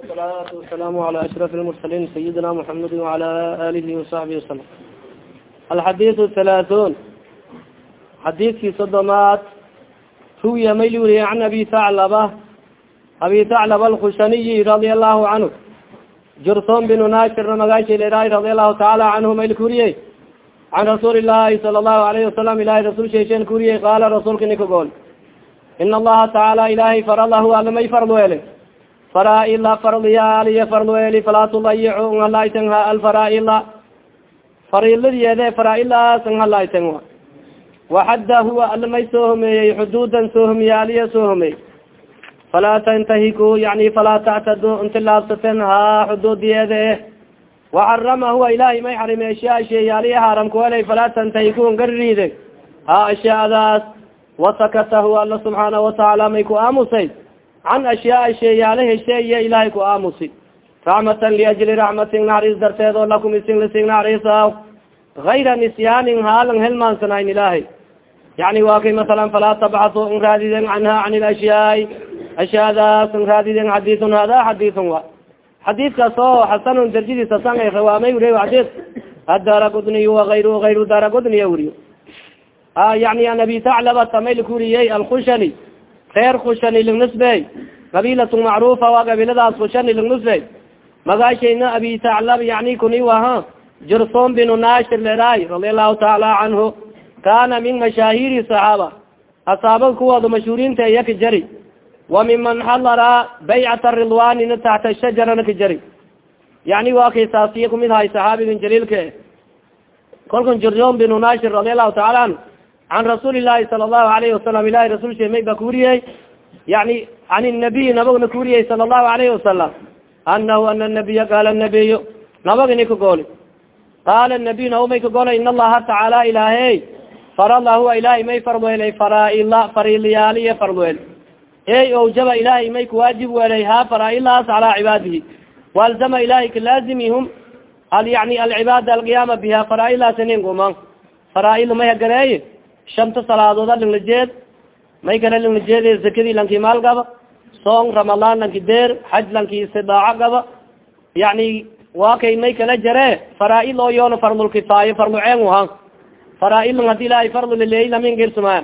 وsalaatu wasalaamu ala ashraf lmursaliin sayidina muxamedi wala alihi wasaxbi wasalam alxadiiu halaathun xadiidkii sodomaad ruwiya may li weriye an abi thaclaba abi thaclaba alkushaniyi radia allahu canhu jurson bin nasirna magaashilra radia allahu taala canhu mayl kuriye can rasuuli lahi sala allahu alayhi wasalam ilahay rasuul sheesheen kuriye qaala rasuulka nikagool in allaha tacaala ilahay faralahu ala may farl wele faraaila fardiyaaliya fard weeli falaa tudayicu n halayten ha alfaraaila fariiladiyeede faraailaaas n halayten wa waxadda huwa alamay soo homeeyey xuduudan soo homiyaaliya soo homeey falaa tantahiku yani falaa tactadu intilaabsaten ha xuduudiyeeda eh waxarama huwa ilaahay may xarime ashyaa sheeyaaliya haramkuelay falaa tantahiku ngaririide ha ashyaadaas wasakata huwa alla subxaana watacaala may ku aamusay can ashyaaa sheeyaala hesheeye ilaahay ku aamusi raxmatan liajli raxmatin naxariis darteed oo lakum isin lising naxariisa gayra nisyaanin haalan helmaansanayn ilaahay yani wa kay masalan falaa tabcatu n raadiden canha can ilashyaai ashyaadaas n raadiden xadiun hada xadiun wa xadiidkaas oo xasanun darjadiisa san rawaamay wuriy xadid adara gudniy waayru ayru dara gudniya wuriyo yani an abi taclaba tamayl kuriyey alkushani reer kushani linusbey qabilat macrufa waa qabiiladaas kushani linusbey magaashayna abi taclab yani kuni waha jurson binu nashir leraay radia allahu taala canhu kana min mashaahiri saxaaba asaabada kuwooda mashhuuriinta iya ka jari wa miman xadara baycat ridwanina taxta shajarana ka jari yani waa kay saasiya kumid hay saxaabigan jaliilka kolkan jurson binu nashir radia allahu taala anhu can rasuuli llahi sala allahu alayhi wasalam ilahi rasul shemay ba kuuriyey yani can nabiy nabagna kuuriyey sala allahu alayhi wasalam anahu ana nabiya qaala nabiy nabagani ka gooli qaala nabiy naumay ka gola in allaha tacaala ilaahey farada huwa ilahay may fardweelay faraaila fariilyaaliya fardweel ey owjaba ilahay may kuwaajib weelay ha faraa'ilaas calaa cibaadihi waalzama ilahay kalaazimihum al yani alcibaada alqiyaama biha faraa'ilaas ninguma faraail may hagareeye shanta salaadood alinglajeed may kale linglajeed zakadii lanki maal gaba. Soong ramadaan lanki deer xaj lanki istidaaco gaba. Yani waa kay may kala jare faraail oo yoona fardulkifaayo farduceen ha faraailn haddii ilahay fardu lamin girsumaa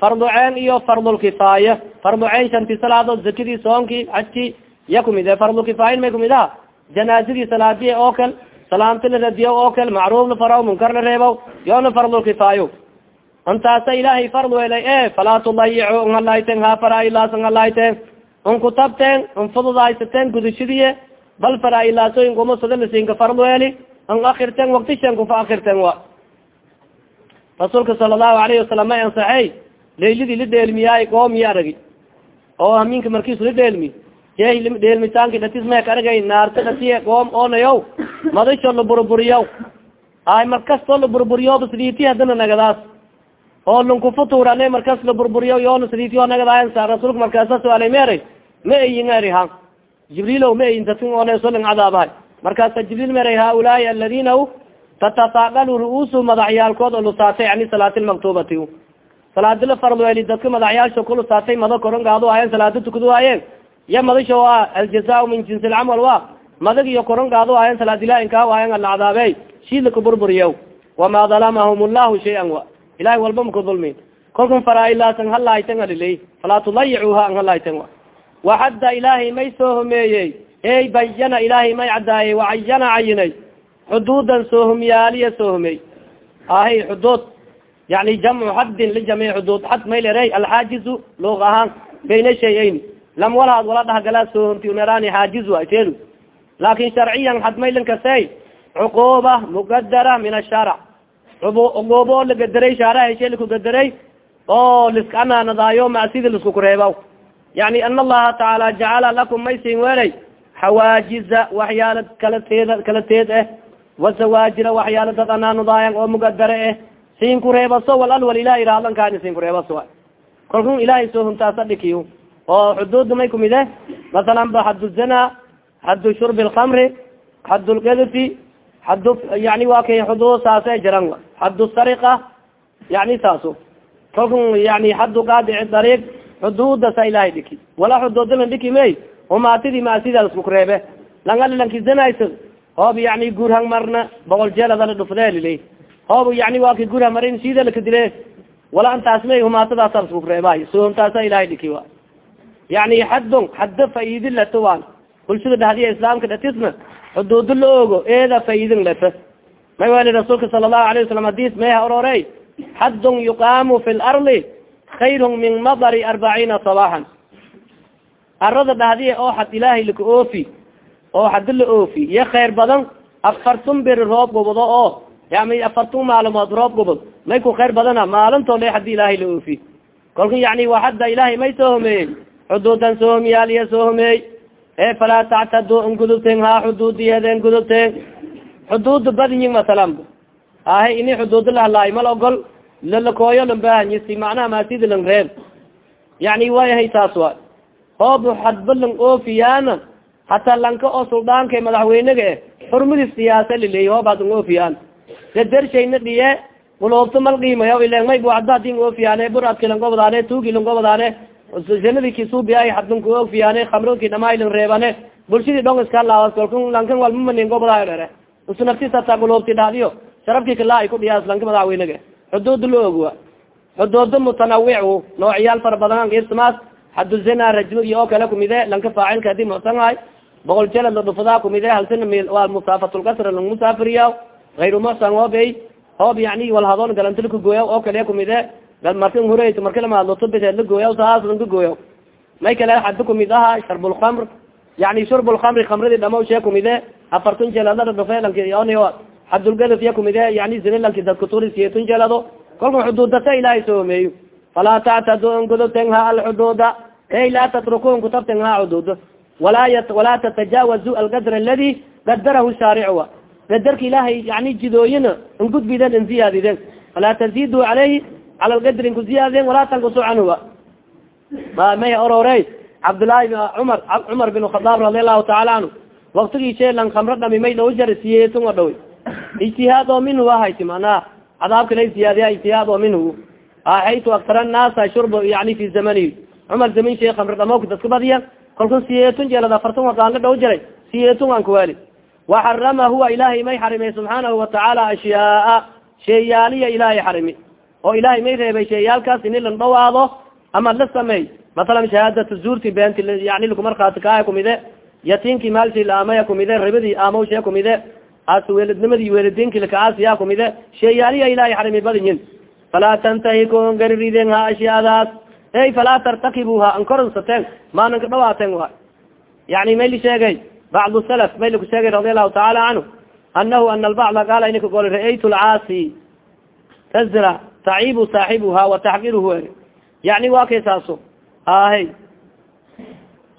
farduceen iyo fardulkifaaya farduceen shanti salaadood zakadii soonkii xajkii ya kumid e fardulkifaayin may kumid aha janaazadii salaadiya oo kal la radiyo oo kal la faraw munkar la reebaw yoona fardulkifaayo intaasa ilaahay fard welay e falaa tudayicu nhalayten ha faraa'ilaas nhalayten nkutabten nfududaysaten gudashadiye bal faraailaasoyin kuma sadalasinka fard weeli n akirten waktishen kufa akirten wa. Rasuulka sala allahu alayhi wasalam may ansaxey laylidii la dheelmiyaay goomiyi aragi oo haminka markiisu la dheelmi jeh dheelmitaanki dhatis mek aragay naarta dhatiye goom oonayow. Madasho la burburiyaw ay markastoo la burburiyo sadiiti hadana nagadaas oo lunkufuturane markas la burburiyo yoona sadiitiyo nagadaaya rasuulka markaasa suaalay meeray ma eyin eri ha jibriilo ma eyin datin onesolin cadaabahay. Markaasa jibriil meeray haulaai aladina tatafaqalu ru'uusu madaxyaalkood oo lusaatay ani salaati lmaktubati salaadi la farweeli dadka madaxyaalsha kulusaatay mada korongaado ahayen salaada tukadu ahayen ya madasho a aljaza min jinsi lcamal wa madag iyo korongaado ahayen salaadilah inkaa ahayen ala cadaabe shidlaka burburiya wama dalamahum llahu shayan wa ilahay walba maka dulmin. Kolkan faraailaasan halayten aliley falaa tudayicuha an halayten wa. Waxadda ilaahay may soo homeeyey. Ey bayana ilaahay may cadaayey wacayana cayinay xuduudan soohumyaaliya soohumey ahay xuduud. Yani jamcu xaddin lijamci xuduud. Xad may lerey alxaajizu luuq ahaan. Bayna shay-ayn. Lam walaad wala dhahgalaa soohumti unerani xaajiz wa teedu. Laakin sharciyan xad maylinkasey cuquuba mugadara min asharc oo lagadaray shaara heshe lakugadaray oo liskanaanadaayo macsida lisku kureeba yani ana allaha tacaala jacala lakum may siin welay xawaajiza waxyaala kala teed kala teed eh. Wazawaajira waxyaala dad anaanudaayan oo mugadare eh. Siin kureebaso wal alwal ilahi raadlankaani siin kureebaso kalkun ilahay soo huntaasa dhikiyo oo xuduudda may kumid eh masalan ba xaddu zina xaddu shurbi lkamri xaddu lkadfi xaddu yani waa kay xuduud saase jiran xaddu sariqa yani saaso kalkun yani xaddu qaadici dariiq xuduudasa ilahay dhiki wala xuduudana dhiki may umaatidii maasidaas kukureebe langala lankizanaysa hoob yani gurhang marna boqol jeeladala dhufdeelile hoob yani waa ki gurha marin sida lakadile wala antaas may humaatadaasas kukureebay sohomtaasa ilahay dhiki wa yani xaddon xadda faidi leto waan bulshada dhahdiya islaamka dhatisna xuduudo la ogo eeda faidin leta may wali rasuulka sala allahu alayh wasalam hadis meha ororey xaddun yuqaamu fi lardi khayrun min madari arbaciina sabaxan arada dhahdiya oo xad ilaahay laka oofi oo hadi la oofi iyo khayr badan afartun bir roob gubado oo yani afartun maalmood roob gubad. May ku khayr badana maalintoo le haddii ilaahay la oofi. Kolka yani wa hadda ilaahay may soo homeeyey xuduudan soo homiyaal iya soo homeey e falaa tactadu ngudubten ha xuduudiyeden gudubten xuduuda badinyin masalan. Ahe ini xuduuda lahalaay mal ogol lalakooyo lambahanyisi macnaha maasida lang reeb yani wayahay taas wa. Hoob hadba lang oofiyaana hataa lanka oo suldaanka madaxweynega eh xurmadi siyaasa liley hoob hadang oofiyaan. Dadershayna dhiye gulubta mal qiimayo ilen may buada hadin oofiyaane buradki langobadaane tuugi langobadaane janadi kisuubiay hadunka oofiyaane khamroki dhamaay lang reebane bulshadii dhong iska laawas kolka lankan walmamanin gobadayo dhere usu naftis hataa gulubti dhadiyo sharabki kalaa ku dhiyaas lanka madaxweynega xuduuda la ogwa xuduuda mutanawic noocyaal fara badan ismaas xadu zina rajmo iyo oo kale kumide lanka faacilka haddii mucsanhay boqol jelad la dhufadaa kumide halsina waa musaafatulkasra lang musaafiriya ayru muxsan hoobey hoob yani walhadoon galantil ka gooya oo kale kumide marka hureyt marka lamaadlotobiteed la gooya saas lang ka gooya may kale xada kumid aha sharbulkamr yani shurbulkamri kamradii dhamaw shee kumide dhufe lanki xadulgadaf ya kumide yani zina lanki dadkaturi siyetun jelado kolka xuduudata ilaahay soo homeeyo. Falaa tactadu ha alxuduuda ey laa tatrukun kutabten ha xuduud walaa tatajaawazu algadr aladi gadarahu shaaric a gadarka ilaahay yani jidooyina ngudbiden in ziyaadiden falaa tazidu caleyhi cala lgadri nku ziyaadiden walaa tankusu canhuwa. May orore cabdillaahi cumar cumar bin khadaab radi allahu taala canhu waktigii sheelan kamro dhami may dhaw jar siyeetun o dhaw ijtihaad oo minhu ahayti manaa cadaabka lay ziyaadiya ijtihaad oo minhu. Haytu aktar annaasa shurb yani fi zamanihi cumar zamin shee kamro dhamoka dadka badiya kalku siyeetun jeelad afartan wadaan la dhaw jaray siyeetun aan kuwaali waxarama huwa ilaahay may xarimay subxaanahu watacaala ashyaaa sheeyaaliya ilaahay xarimi oo ilaahay may reebay sheeyaalkaas ini lan dhawaado ama la sameey masalan shahaadata zuurti beenti yani lakumarkaati kaaya kumide yatiinki maalshi laamaya kumide ribadii aamawshee kumide as weeladnimadii weeladiinki lakaasiya kumide sheeyaaliya ilaahay xarimi badinyin. Falaa tantahikun gaririden ha ashyaadaas ey falaa tartakibuha ankoronsateen maanan ka dhawaaten wa yani mayli sheegay bacd salaf mayli ku sheegay radi allahu taala canhu anahu ana albacda qaala inika gol ra'aytu lcaasi tazra tacibu saaxibuha wataxqiruhu eri yani waa kay saaso ahe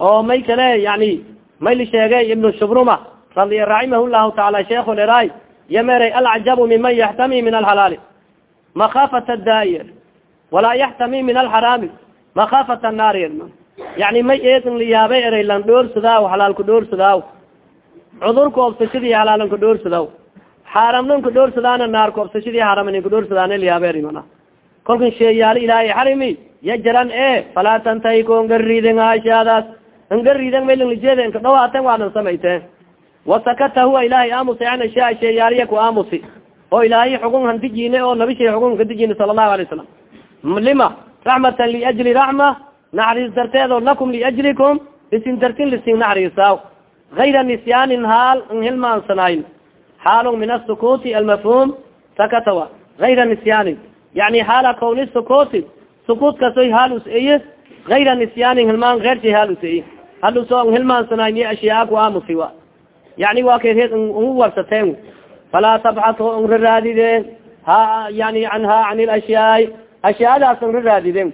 oo may kale yani mayli sheegay ibnu shubruma radi raximah llahu taala sheekh leray yameray alcajabu miman yaxtami min alhalaali makafat dair walaa yaxtami min alxaraami makafat annaari yani may eedin liyaabay eray lan dhoorsadaaw halaalku dhoorsadaaw cudurka obsashadii halaalanka dhoorsadaaw xaaramnanka dhoorsadaana naarka obsashadii haaramanka dhoorsadaana liyaaba eri mana. Kolkan sheeyaalo ilaahay xarimi yajaran e falaa tantahiko ngariden ashaadaas ngariden maylnlijeeda inka dhawaaten waanan samayteen wasakata huwa ilaahay aamusay an ashaa sheeyaaliya ku aamusi oo ilaahay xugun handijine oo nabi shay xugun kadijine sala allahu alay salam lima? Raxmatan liajli raxma naxariis darteedo lakum liajlikum isin dartin lisin naxariisaaw gayra nisyaanin haal n hilmaansanayn xaalun min asukuuti almafhum sakatawa. Gayra nisyaanin yani xaala kawni sukuuti sukuutkasoy haal us eye gayra nisyaanin hilmaan keer shay haal us eye haluso n hilmaansanayn iyo ashyaa ku aamusi wa yani kay reed ugu warsateen. Falaa tabxasu n raraadideen ha yani anha can ilashyaai ashyaadaas n raraadideen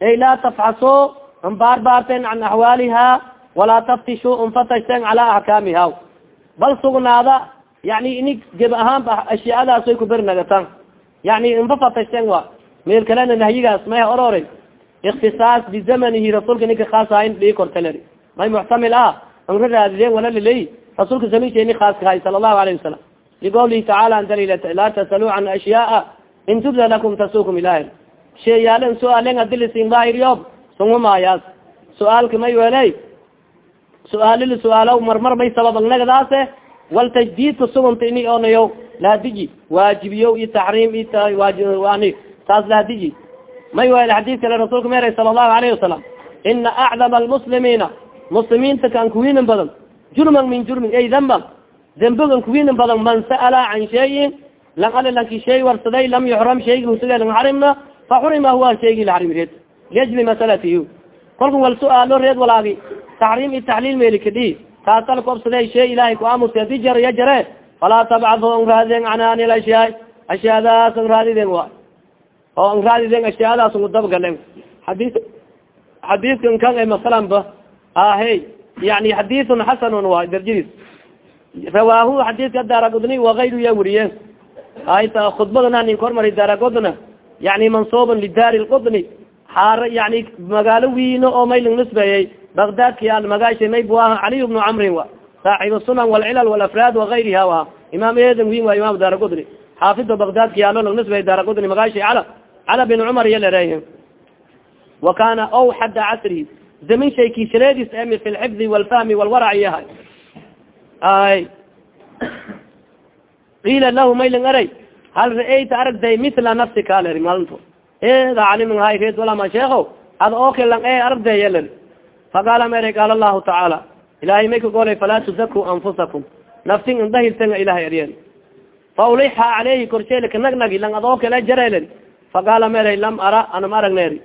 ey laa tafxaso n baarbaarteen can axwaaliha walaa taftishu nfatashteen cala axkaamiha bal sugnaada yani ini geb ahaanba ashyaadaas way kubernagatan yani infa fatashteen wa meel kalena nahyigaas may orore iktisaas bizamanihi rasuulka ninka khaas ahayn dhii kortaleri may muxtamil ah an raraadideen wala liley rasuulka zaminsheeni khaaska hay sala allahu alayhi wasalam liqawlihi tacaala an dalil laa tasaluu can ashyaaa in tubda lakum tasukum ilahi sheeyaalen su'aalen adilisin daahiryob sungumaayaas su'aalka may weley su'aalili su'aalo marmar may sababagnagadaase wal tajdiidka suganta ini onayo lahadiji waajibiyo iyo taxriim iyo saas lahadiji may waayl xadiis kale rasuulka meeray sala allahu alayhi wasalam ina acdama almuslimiina muslimiinta kan kuwiinin badan. Jurman min jurmin ay damban dembigan kuwiinin badan man sa'ala can shayin lang ali lanki shay warsaday lam yuxram shaygi husuge lang xarimna fa xurima huwa shaygi la xarim reed liajli masalatihi. Kolka wal su'aalo reed walaagi taxriim iyo taxliil meeli kadhi taasal koobsaday shay ilahay ku aamusa haddii jara ya jare. Falaa tabcadhu n raadiden can ani lashyaa ashyaadaas n raadiden wa. Oo n raadiden ashyaadaas ngu dabgalen haddii xadiidkan kan e masalan ba ahe yani xadiidun xasanun waay darjadiis rawaahu xadiidka daragudni wakayru ya wuriye ayta khudbadana nin kormari daragudna yani mansuubun lidaari lqudni xaar yani magaalo wiino oo mayling nisbeeyey bagdadki an magaasha may bu aha caliy bnu camrin wa saaxibu sunan walcilal walafraad wakayriha wa imaam edan win wa imam daragudni xaafido bagdadki yaalo lang nisbeey daragudni magaasha cala cala bin cumar iya lereey wa kana ow xadda casrihi zamin shayki shareedis emi fi lxifdi walfahmi walwarac yahay ay qiila lahu mayling aray hal ra'ayta aragday mila nafsika leri malinto eda calimin hay reed walama sheeko ad oke lang e aragday leri faqaala mere qaala allahu tacaala ilahay may ka golay falaa tuzaku anfusakum naftin indahirtanga ilahay aryen fa ulixa caleyhi korsheelika nagnagi lang ad okele jarelen faqaala mere lam ara anam aragneri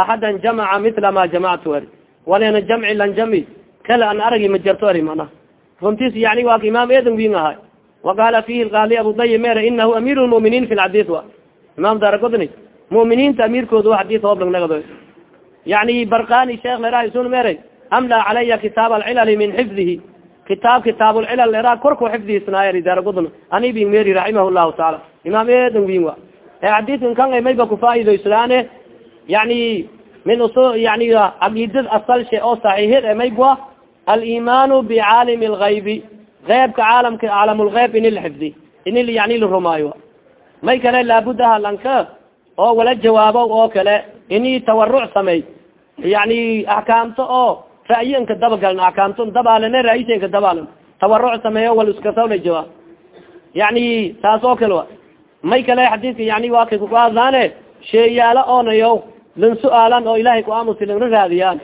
axadan jamaca mila ma jamactu eri walena jamci lan jami kala an aragi ma jarto eri mana runtis yani waa ka imaam edan win ahay waqaala fihi lqaali abuday mere inahu amiir lmuminiin fi lxadis wa imam daragodni muminiinta amiirkooda wa xadis hooblang nagado yani barkani sheekh leraha sun mere amla calaya kitaab alcilali min xifdihi kitaab kitaab lcilal lera korku xifdihisnaayr daragodn ani bin meri raximah llahu taala imaam edan win wa e xadiskan kan mayba kufaa'idoysadaane yani min yani aqidad asalshe oo saxiixid e maybua alimaanu bicaalimi lgaybi eybka caalamka caalamulgeyb ini la xifdi ini yani la rumaayo may kale laabud aha lanka oo wala jawaabo oo kale ini tawaruc samey yani axkaamto oo ra'yinka dabagaln axkaamto dabaalane ra'yisenka dabaalan tawaruc sameeyo wal iskasawla jawaab yani taas oo kale wa. May kale xadiidka yani waa kay kukuhadlaane sheeyaalo oonayo lan su'aalan oo ilahay ku aamusi lana raadiyaan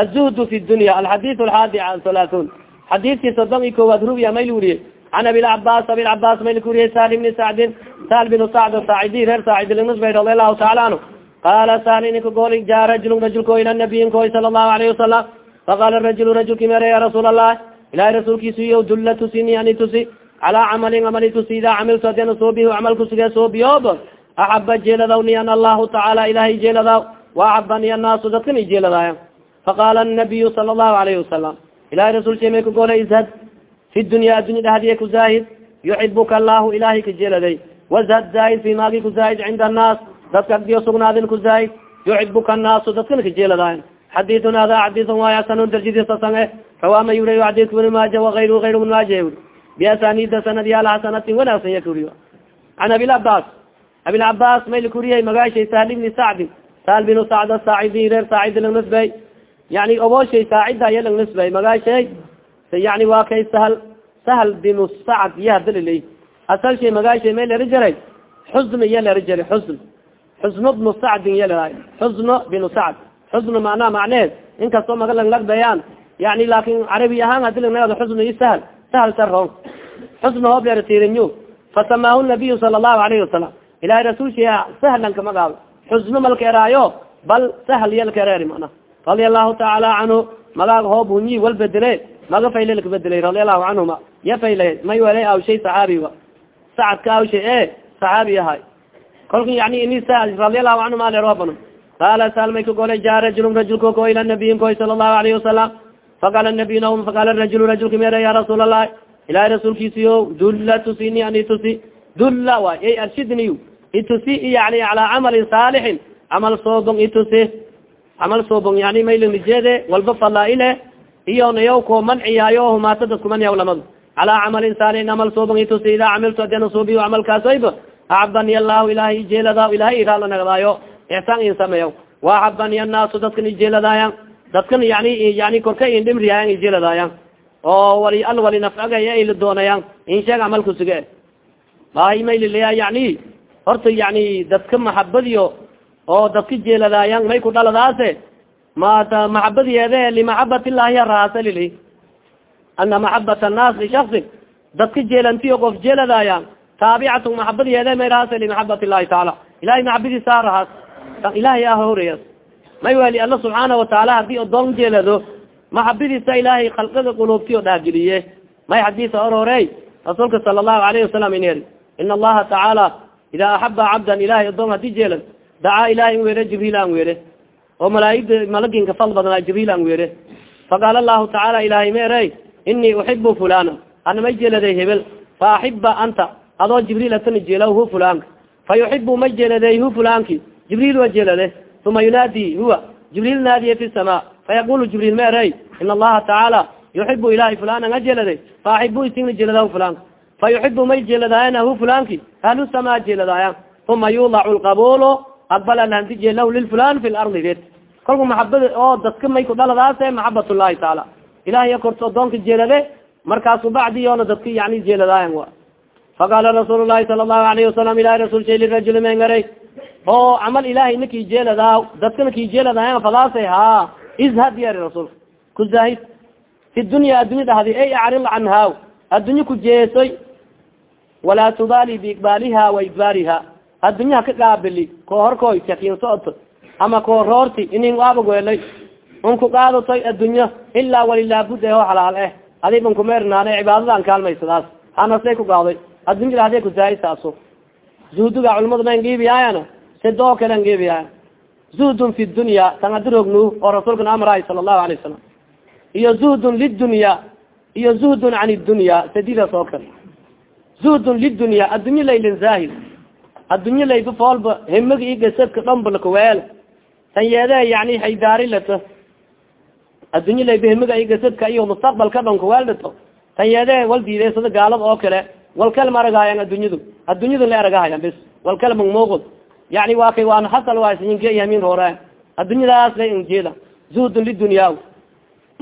azuhdu fi dunya alxadid alxaadi halaatun xadiidkii soddon i koowaad rubiya mayl wuriye can abilcabaas abilcabaas mayl wuriye sal bni sacdin sal binu sacd saacidi reer saacid lnusbay radi allahu taala anhu qaala sal ininka gooli jaa rajulun rajulko ila nabiyin koy sala allahu alayhi wasalam faqala rajulu rajulki mere ya rasuul allah ilahay rasuulkiisu iyo dulla tusini ani tusi calaa camalin amali tusi idaa camiltu hadina soobihi camalku sige soobiyoob axaba jeeladaw niyan allahu tacaala ilahay jeeladaw waaxabani annaasu dadkan i jeeladaaya faqala anabiyu sala allahu alayhi wasalam ilahay rasulka may ka gola ishad fi dunya addunya dhahdiye ku zaahid yuxibuka allahu ilahay ka jeeladay washad zaahid fi maagi ku zaahid cinda annaas dadka agdiyo sugnaadin ku zaahid yuxibuka annaasu dadkana ka jeeladaaya xadiun hada xadiun waay asanun darjadiisasan e rawaa ma yuriy xadidka ibn maaja waayru ayr ibn maaja yuri biasanida sanad yaalla xasanatin wanaagsan ya kuriyo can abilcabaas abilcabaas may lakuriyay magaashay sahl ibni sacdin sahl binu sacd saacidi reer saacidi lang nisbey yani obooshay saacida iya lang nisbey magaashay yani waa kay sahl sahl binu sacd iya hadaliley asal shay magaashay may lera jaray xusn iya lera jaray xusn xusno bnu sacdin iya leraay xusno binu sacd xusno macnaha macneed inkastoo maga lang lagbayaan yani laakin carabi ahaan hadi lanagado xusno iyo sahl. Sahl saron xusno hoob lera tirinyo fasamaahu nabiyu wasalam ilahay rasuulsha sahlanka magaabo xusno malka eraayo bal sahl yalka ereeri mana radia allahu tacaala canhu magaag hoob hunyi wal maga fayle laka bedelay radia allahu canhuma ya fayle may wala awshay saxaabi wa sacadka awshay e saxaabi ahay kolka yani ini radia allahu canhuma aleroban qaala salmay ka golay ja rajulun rajulka ko ila nabiyin koy sala allahu alayhi wasalam faqala nabiy naum faqala rajulu rajulka mere ya rasuul allah ilahay rasuulkiisiyo dulla tusini ani tusi dulla waay ay arshidniy itusi yani calaa camalin saalixin camal soobon itusi camal soobon yani maylinijeede walba falaaile iyo nayaw ko manciyaayo humaata dadku manyaw lamadu. Calaa camalin saalixin camal soobon itusi idaa camiltu adina suubiyo camalkaasoyba axabani allahu ilahay ijeelada ilahay iraala nagadaayo ixsaan in sameeya waaxabani annaasu dadkan ijeeladaaya dadkan yani yani korka indhimriyayan ijeladaayan oo wali al wali nafcagaya ay la doonayaan insheeg camalku suge. Bahi maylilaya yani horta yani dadka maxabadiyo oo dadka jeeladaayan may ku dhaladaase mata maxabadiyeede limaxabat illahi raasa lili. Ana maxabat annaas lishaksin dadka jeelantiyo qof jeeladaayan taabicatu maxabadiyeede may raasa limaxabat illahi tacaala ilahay maxabadiisa rahaas ilahay ah horeyas may wali alla subxaana watacaala haddii odoon jeelado maxabadiisa ilaahay khalqada quluubtiyo dhaageliye may xadiisa ororey rasuulka sala allahu alayhi wasalam iner in allaha tacaala idaa axaba cabdan ilahay odoon haddii jeelad dacaa ilahay n weere jibriil an weere oo malaaigda malaginka fal badnaa jibriil an weere faqaala allahu tacaala ilahay meerey inii uxibu fulana ana may jeeladay hebel fa axiba anta adoo jibriil atana jeela hu fulanka fa yuxibu may jeeladay hu fulanki jibriil wa jeelade uma yunaadi huwa jibriil naadiye fi sama fayaqulu jibriil meerey in allaha tacaala yuxibu ilahay fulan anga jeeladay fa axibu isingna jeelada fulanka fa yuxibu may jeeladaayana hu fulanki ahlu sama jeeladaaya uma yudacu lqabulo aqbala landije lah lilfulan fi lardi red kolku maxabada oo dadka may ku dhaladaase maxabat llahi tacaala ilahiya korta odoonka jeelade markaasu bacdiyoona dadka yani jeeladaayan wa faqaala rasuul lahi sala allahu alayhi wasalam ilahi rasul shay lirajuli mengaray oo camal ilahay na kijeeladaa dadkana kijeeladayan fadaase ha izhad yari rasuulka ku zahid fi dunya addunya dhahdi ay acrid canha addunya ku jeesoy walaa tubaali biiqbaaliha wa igbaariha addunya haka qaabili ko horkoy socto ama ko roorti inin aabagweelay un ku qaadatoy ilaa walilaabuda ho halaal eh. Adig un kumeernaane cibaadadan kaalmaysadaas hanasay ku gaaday addunya dhahde kuzaahid saaso. Zuhduga culamada man giibiyayana sidoo kale an giibiyaya zuhdun fi dunya tan adirognu oo rasuulkan amraay sala allahu alay wasalam iyo zuhdun lidunya iyo zuhdun can dunya sadidaas oo kale zuhdun lidunya addunya laylan zaahid addunya layba foolba himagi i gasadka dhanbalakaweel tan yeede yani haydaari lato addunya layba himiga i gasadka iyo mustaqbalka dhan kaweel lato tan yeede wal diiday sida gaalada oo kale. Wal kale ma aragaayan addunyadu addunyadu la aragahayan bis wal kale magmuuqud yani waa kay waan hasal waasiyingeyamin hore addunyadaas la injeeda. Zuhdun lidunya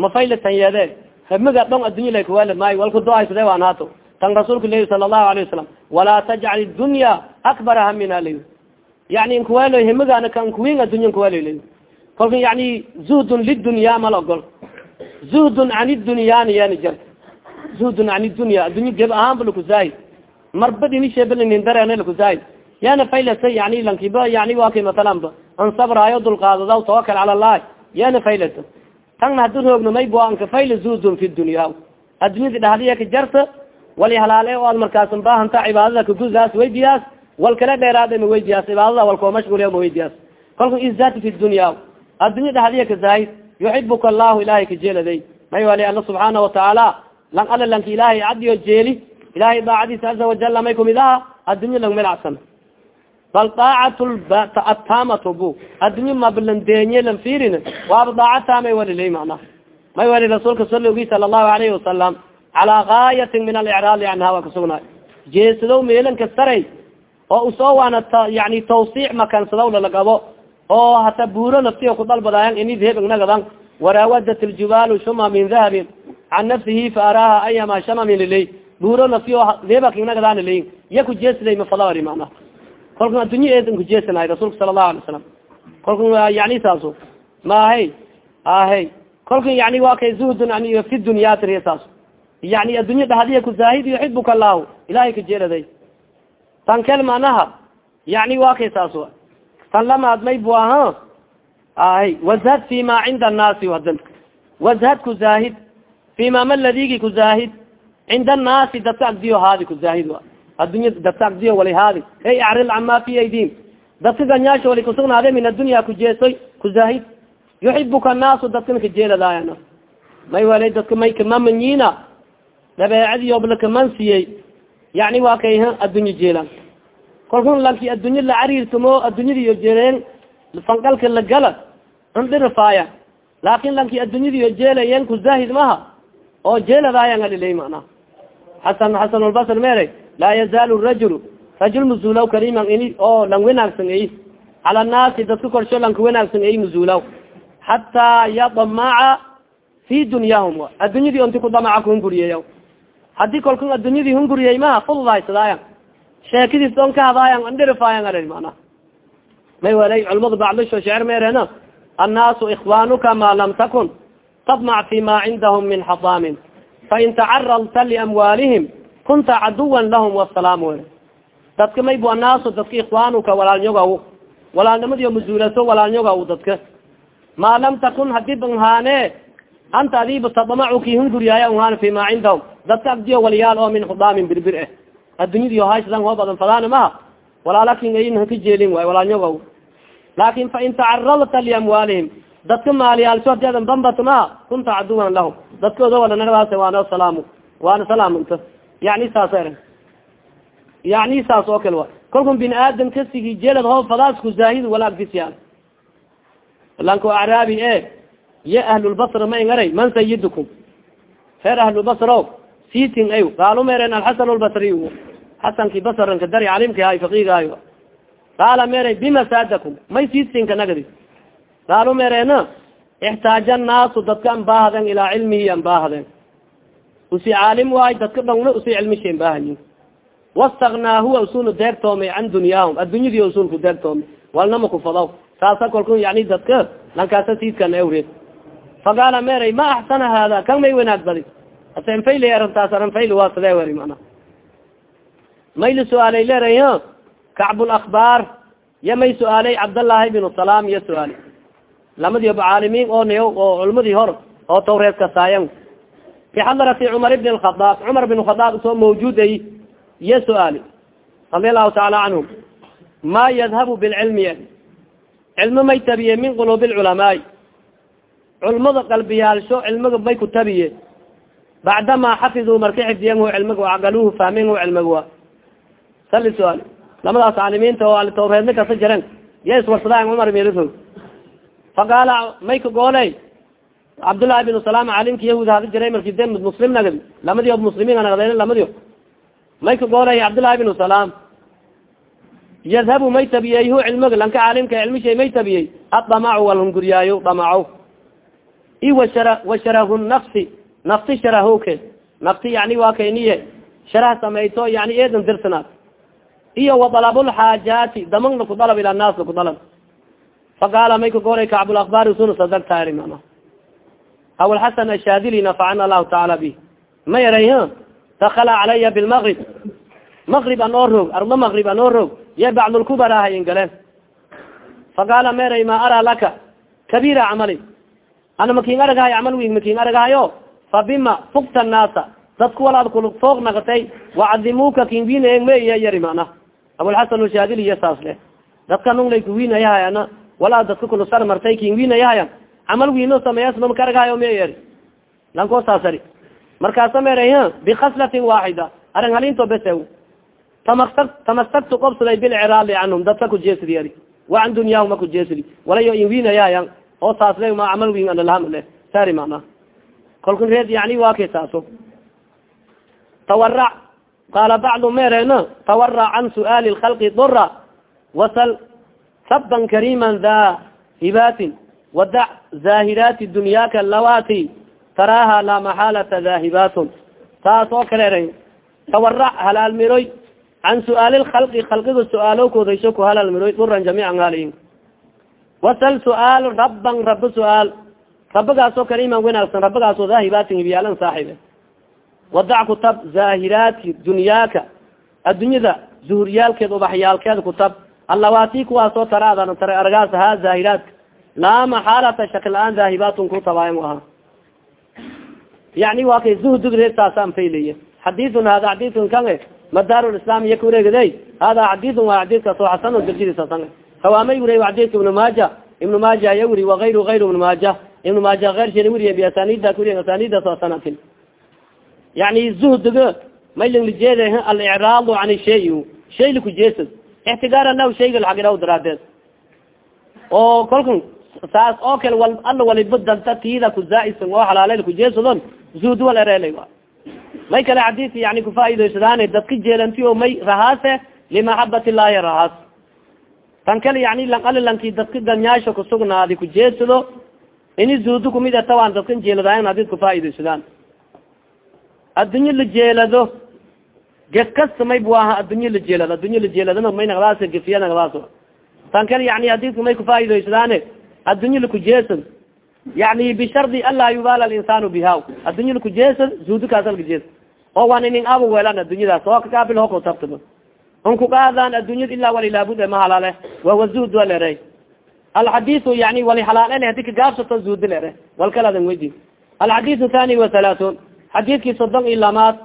mafayla tan yeede himiga dhon addunya lay kaweel maayo walku do-aysade waan haato tan rasuulka leyi sala allahu alayh wasalam walaa tajcal dunya akbara hamina lay yani nkuwelo himigana ka nkuwin addunya nkuwelo lay kolka yani zuhdun lidunya mala ogol zuhdun can dunyana yani jar zuhdun can dunya addunya geb ahaanba lakuzaahid marba dinishebelinin dareena lakuzaahid yana faylata yani lankiba yani waa kay masalanba an sabraayo dulqaadadaw tawakal cala allahi yana faylata tanna hadi roogna maybo anka fayla zuhdun fi dunya addunyada dhahdiya ka jarta wali halaale o ad markaas baahanta cibaadada kagudaas weydiyaas wal kala dheeraada ma weydiyaas cibaadada walkoo mashguliya ma weydiyaas. Kalku izat fi dunya addunya dhahdiya ka zaahid yuxibuka allahu ilahay ka jeeladay. May wali alla subxaana watacaala lang ala lanka ilahay cadiyo jeeli ilahay daacadiisa aza wajala may kumid aha addunya lang melacsan bal daacat atamatu bu addunya mablandenye lan firin waaba daacata may wali ley macnaha may wali rasuulka salogi sala allahu alayhi wasalam calaa gaayatin min alicraadi canha waa kasugnaay jeesadow meelanka saray oo u soo waana yani tawsiic makansadow lalagabo oo hata buuro naftiga kudalbadayan inid hebnagadan waraawadat ljibaalu shuma min dahabin can nafsihi fa araaha ayama shamamin liley buuro nafti o hebaknagadan ley iya kujeesaday mafadawari mana kolka addunya eedan kujeesanahay rasuulka sala allahu alay salam kolka yani saaso mahay ahey kolka yani waa kay zuhdun an fi dunya tiriya saas yani addunya dhahdiya kuzaahid yuxibuka allahu ilahay ka jeeladay tan kel manaha yani waa kay saas tan lamaad may bu aha? Ahy wazhad fi ma cinda annaasi hadan wazhad kuzaahid fi ma ma ladigi kuzaahid cinda annaasi dadka agdiyo haadi kuzaahid addunya dadka agdiyo wali haadi. Ey acrid cama fi aydihim dadka ganyaasha wali kusugnaade min addunya kujeesoy kuzaahid yuxibuka annaasu dadkana kajeeladaayana may wala dadka dabeecadii oblakamansiiyey yani waa kay addunya jeelan kolkun lanki addunya la cariirtamo addunyadiyo jeeleen fanqalka la gala indhirifaaya laakin lanki addunyadiyo jeelayen kuzaahid maha oo jeeladaayan aliley macnaha xasan xasan lbasr mere laa yazaalu rajul rajul mazulaw kariman ini oo lang wanaagsan ay cala naasi dadka korsho lanka wanaagsan ay mazulaw xataa yadmaca fi dunyahum. Addunyadii onti ku damaca kuhunguriyey haddii kolkun addunyadii hunguriyey maha fududhaysadaaya sheekadiis on ka hadaayan andhirifaayan ar mana may walay culamadu bacdisho shecr meerena annaasu ikhwanuka ma lam takun tadmac fi ma cindahum min xadaamin. Fain tacaralta liamwaalihim kunta caduwan lahum wasalaam wer dadka may bu annaasu dadka ikhwanuka walaalnyogaw walaalnimadiyo mazuulaso walaalnyogaw dadka. Ma lam takun haddii banhaane anta adiba tadmacu ki hunguriyaaya nhaan fi ma cindahum dadka agdiyo waliyaal oo min xudaamin birbir eh addunyadiyo haysadan hoo badan fadaana maha walaalakin ayin hanka jeelin waay walaalnyogaw laakin fain tacaradta liamwaalihim dadka maaliyaalso hadi adan bambat maha kunta caduwan lahum dadkooda walanagaas waana salaam waana salaamnta yani saas yani saas oo kale wa kolkun bin aadam kasigi jeelad hoo fadaasku zaahid wala agdisyaal lanko acraabi e ye ahlulbasra ma ingaray? Man sayidukum reer ahlulbasro sitin ay qaalu meren alxasan lbasriy xasanki basranka dari calimka hay faqigahay qaala mere bima saadakum? May sitinka nagdi qaalu merena ixtaaja annaasu dadka an baahden ilaa cilmihi an usi caalim waay dadka dhongna usi cilmishen baahayin wastaknaa huwa usunu deegtoomay can dunyaahum. Addunyadii usunku deegtoomay walnama kufadaw saasa kolku yani dadka lankaasa siidkan awreed faqaala meray ma axsana hada kan may wanaag badi asenfayl arantaas aranfayl waa sidee weri mana mayli su'aalay leeray kacbulakbaar ya may su'aalay cabdallaahi binu salaam iyo su'aalay lamadiiba caalimiin oo niyo oo culmadii hor oo tawreed kasaayan fi xadarati cumar ibn khadaab cumar bin khadaab soo mawjuuday iyo su'aali radi allahu taala canhum ma yadhabu bilcilmi cilmo may tabiye min quluubi lculamaai culmada qalbiyaalsho cilmiga may ku tabiye. Bacdama xafiduu marka xifdiyan hu cilmiga acgaluhu fahmen hu cilmiga wa sali su'aal. Lamadaas caalimiinta oo tawreedna kasa jiran ya iswarsadaan cumar melo faqaala may ka gooley cabdullahi bin salaam calimka yahuud hada jiray marki de muslim nagadi lamadiyo muslimiin nagden lamadiyo may ka gooley cabdullahi bin salaam. Yadhabu may tabiyey hu cilmiga lanka caalimka cilmishay may tabiyey adamacu walhunguriyaayo damaco i washara washarahu nafsi nafti sharahoke nafti yani waa kayniye sharah samayto yani eedan dirsanaad iyo wadalabulxaajaati damagna kudalab ila naas kudalab faqaala may ka goolay kacbulakbaar suna sadagtaari mana abulxasan ashadili nafacana allahu tacaala bi ma yaray dakala calaya bilmaqrib maqrib anoo roog ardo maqrib anoo roog ye bacdulkubar ahayin galeen faqaala meray ma araa laka kabiira camali ana makin aragahay camal wig makin aragahayo fa bima fukta annaasa. Dadku walaad kul foog naqatay wacadimuuka kinwin maya yari mana abulxasan ashadili iyo saas le dadka nunglay kuwinayahayana walaa dadka kula sar martay kinwinayahayan camal wiino sameeyasma makaragahayo me yari. Lanko saasari markaasa meray bikaslatin waaxida aran halinto bese tamasag tamasagtu qobsaday bilciraali canhum. Dadka kujeesidi yari. Wa can dunyaahuma kujeesidi walayo inwinayahayan oo saas le ma camal win alalahan le sari mana kolkun reed yani waa kay saaso tawarac qaala bacdu merena tawarac can su'aali lkhalqi dura wasal saban kariman da hibatin wadac zaahiraati dunyaaka lawati taraaha laa maxaalata daahibatun taas oo kale era tawarac halaal miroy. Can su'aali lkhalqi khalqiga su'aalo ku halaal miroy duran jamiican haaliin wasal su'aal rabban raba su'aal rabagaasoo kariman wanaagsan rabagaasoo daahibatin hibiyaalan saaxibe wadac kutab zaahiraadki dunyaaka addunyada zuhuryaalkeed ubaxyaalkeed kutab allawaati kuwaasoo taraada tara argaas ha zaahiraadka laa maxaalata shaki la'aan daahibaatun ku tabaayan ahaa yani waa kay zuhdig reertaasaan faylaya xadiun hada xadiun kan madaar islam iya kureegday hada xadiun waa xadiiskaas oo xasan darjadiisasan hawaamay wuriy xadiiska ibnu maaja. Ibnu maaja aya wuri waayru ayr ibnu maaja. Ibnu maaja eyrshee wuriye biasanida kuriy asanidaas sanatin yani zuhdiga maylanlijeed alicraadu can shay shay lakujeesad ixtigaara lah shayga lagiraw daraadeed oo kolkan saas oo kale wal alla waliba danta tiida kuzaa'isan oo halaalel kujeesadon zuhd wal erelay may kale xadiis yani kufaa'idaysadaane dadka jeelanti o may rahaase limaxabat illahi rahaas tan kale yani lan ali lanki dadka ganyaasha kusugnaadi kujeesado ini zuudu kumid atawan dadkan jeeladaayan hadid kufaaidaysadaan addunyo la jeelado gef kasta may bu aha addunyo la jeelado addunyo la jeeladana may naqdaas gefiya naqdaas tan kale yani hadidka may kufaa'idaysadaane addunyo lakujeesad yani bishardi anlaa yubaala alinsanu biha addunyo lakujeesad zuudu kaasal kajeesad oo waan inin aba weelan addunyadaas oo kakaabil hokotabtaba un kuqaadan addunyada ilaa wali laabud ma halaale wahuwa zuud wa lere alxadiu yani wali halaalen hadi kagaabsato zuud lere walkaladan wedi alxadiu thani wa halaatun xadiidkii sodon iyo lamaad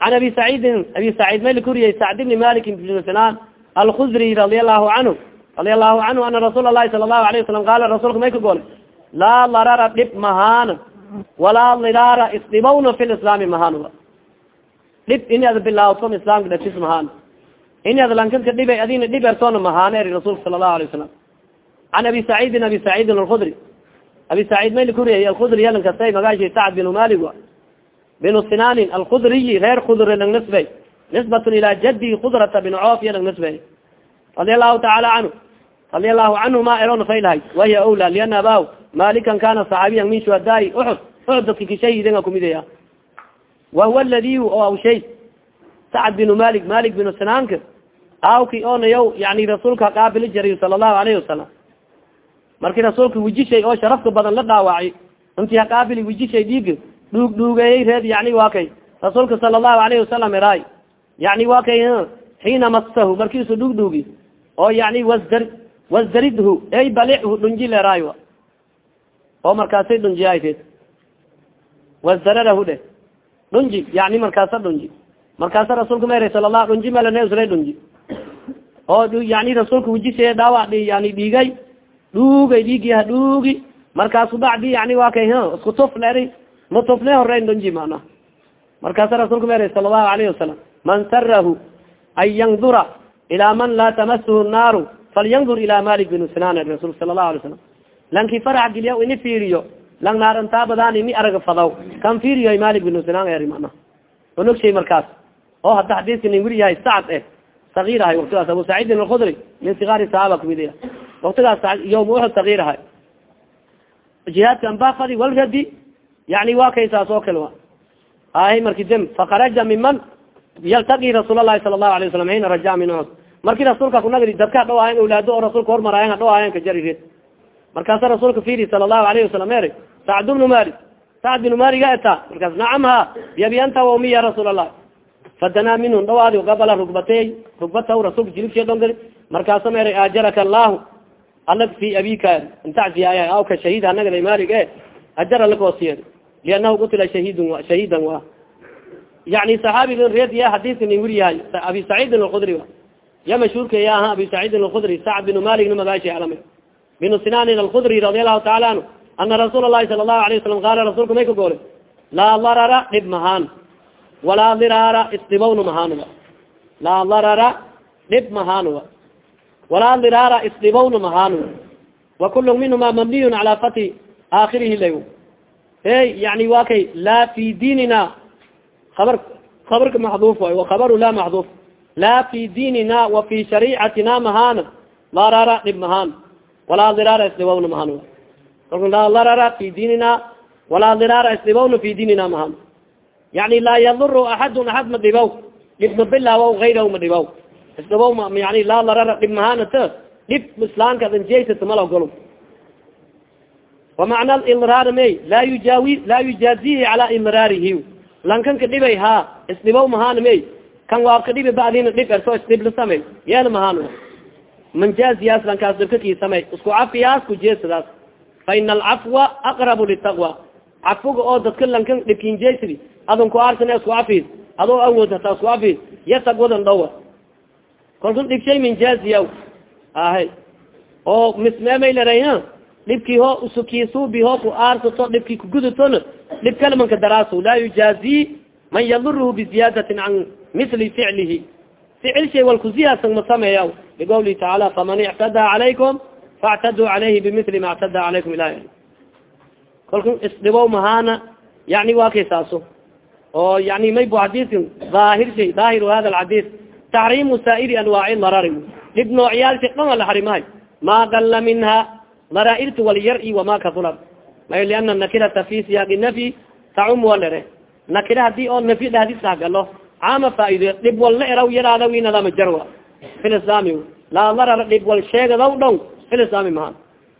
can abi saciidin abi saciid may lakuriyay sacd bni malik bn sinan alkhudri radia allahu canhu radia allahu canhu ana rasuul alahi sala allahu alayh wasalam qaala rasuulka may ka goolay laa larara dhib mahaana walaa liraara isdhibawna fi lislaami mahaan. Dhib ini ad bilaawton islaamka dhafis mahaan ini ad lankadka dhiba adina dhib ertoona mahaana eri rasuulka sala allahu alay wasalam can abi saciidin abi saciidin alkhudri. Abi saciid may lakuriyay alkhudri yalankasay magashi sacd binu malik binu sinanin alkhudriyi reer khudre lang nisbey nisbatun ila jadi khudrata bin coof ya lang nisbey radia allahu taala canhu radia allahu canhuma erona faylahay wahiya awla liana abaw malikan kana saxaabiyan min shuhadaai uxud uxud dadki kishahidinga kumidaya wahuwa aladi oo aw shay sacad binu malik malik binu sinanka awki onayaw yani rasuulka qaabili jariy sala allahu alayhi wasalam marki rasuulka wijishay oo sharafka badan la dhaawacay inti haqaabili wijishay dhiiga dhuug dhuugeeyey reed yani wa kay. Rasuulka sala allahu alayhi wasalam eraay yani wa kay xiina masahu markiisu dhug dhuugi oo yani wasdar wasdaridhu ey balichu dhunji leeraay oo markaasay dhunjiyayd wasdararahu dhe. Dhunji yani markaasa dhunji. Markaasa rasuulka ma eray sala la dhunji malane usla dhunji oo yani rasuulka wijishay dhaawac yani dhiigay dhuugay dhiigiha dhuugi. Markaasu bacdi yani wa kay isku tuf leeri matufne horeyn dhunji mana markaasa rasuulka ma eray sala allahu alayhi wasalam man sarahu an yandura ilaa man laa tamasuhu naaru falyandur ila malik bin sinan rasul sala lahu alay slam lanki farax giliya ini fiiriyo. Lang naarantaa badaan ini araga fadaw. Kan fiiriyo malik bin sinan eri mana onog shay markaas. Oo hadda xadiiska nin weri yahay sacd eh sagiir ahay waktigaas abu saciidin alkhudri min sigaari saxaaba kumidiya waktigaas yawma uxud sagiir ahay jihaadka ambafadi walradi yani waa kay saas oo kale ahay marki dem fakaraja miman yaltaqi rasuul lahi sala lahu alay wasalam hina raja min uxud marki rasuulka kunagri dadka dho ahayn awlaado oo rasuulka hormaraayan dho ahayan ka jari markaasa rasuulka firi sala allahu alayhi wasalam eri sacd bnu mali sacd binu maliga eta markaas nacam ha yabi anta wami fadanaa minhum dhawaadi gabala rugbatey rugbataw rasuulka jilibshe dhongari markaasa ma eri ajaraka allahu alag fi abika intacsiyaaya aw ka shahiid hanagada malig e ajar alakoosiye liannahu qutila shahidun shahiidan wa yani saxaabiga reediya xadiiska nin weri yahay abi saciidin alkhudri ya mashhuurka ya aha abi saciidin alkhudri sacd binu maligna magaashi alama binu sinanin alkhudri radia allahu taala anhu ana rasuul lahi sala allahu alayh wasalam qaala rasuulka may ka goole laa darara dhib mahaan walaa diraara isdhibawna mahaanuba laa darara dhib mahaanuba walaa diraara isdhibawna mahaanuba wa kulu minhuma mabniyun cala fati aakirihi lay hey yani wa laa fi diinina abar kabarka maxduuf way wakabaru la maxduuf laa fi diinina wa fi shariicatina mahaana darara dhib mahaan walaa diraara isdhibawna mahaan kalku laa darara fi diinina walaa diraara isdhibawna fi diinina mahaan yani laa yaduru axadun axad ma dhibaw dhib ma bilaaw ayraw ma dhibaw isdhibaw yani laa darara dhib mahaanata dhib islaamka danjeysata mala ogolo wamacna ilraar may laa yujaawi laa yujaazihi cala imraarihi lankanka dhibay ha isdhibaw mahaan may kan waabka dhibi badina dhib erso isdhib la samey yeena mahaan manjaaziyaas lankaas dhibka kii samey isku cafiyaas ku jeesadaas fa ina alcafwa aqrabu litaqwa cafuga oo dadka lankan dhibkinjeysidi adon ku aarsane isku cafid adoo awood hataa isku cafid ya tagwadan dhowa kalkun dhigshay minjaaziyaw ahe oo mismeemay larayna dhibkii ho usukiisuubi ho ku aarsato dhibkii kugudutona dhib kalamanka daraaso laa yujaazi man yadurhu biziyaadatin can mili ficlihi ficil shay wal kuziyaadsan ma sameeya liqawlihi tacaala faman ictadaa calaykum faactaduu calayhi bimili ma ictadaa calaykum ilahi kalku isdhibow mahaana yani waa kay saaso oo yani may bu xadiiskan daahir shay daahiru hada alxadiis taxriimu saa'iri anwaaci darari dhib noocyaalsha dhama la xarimahay. Maa qalla minha daraairta wal yar i wama kahular may liana nakirata fi siyaaqi nafyi tacum walere nakira haddii oo nafyi dhahdisa galo caama faa'ido dhib walna eraw yaraada winadama jarwa. Filislaami laa darara dhib wal sheegadaw dhow filislaami mahan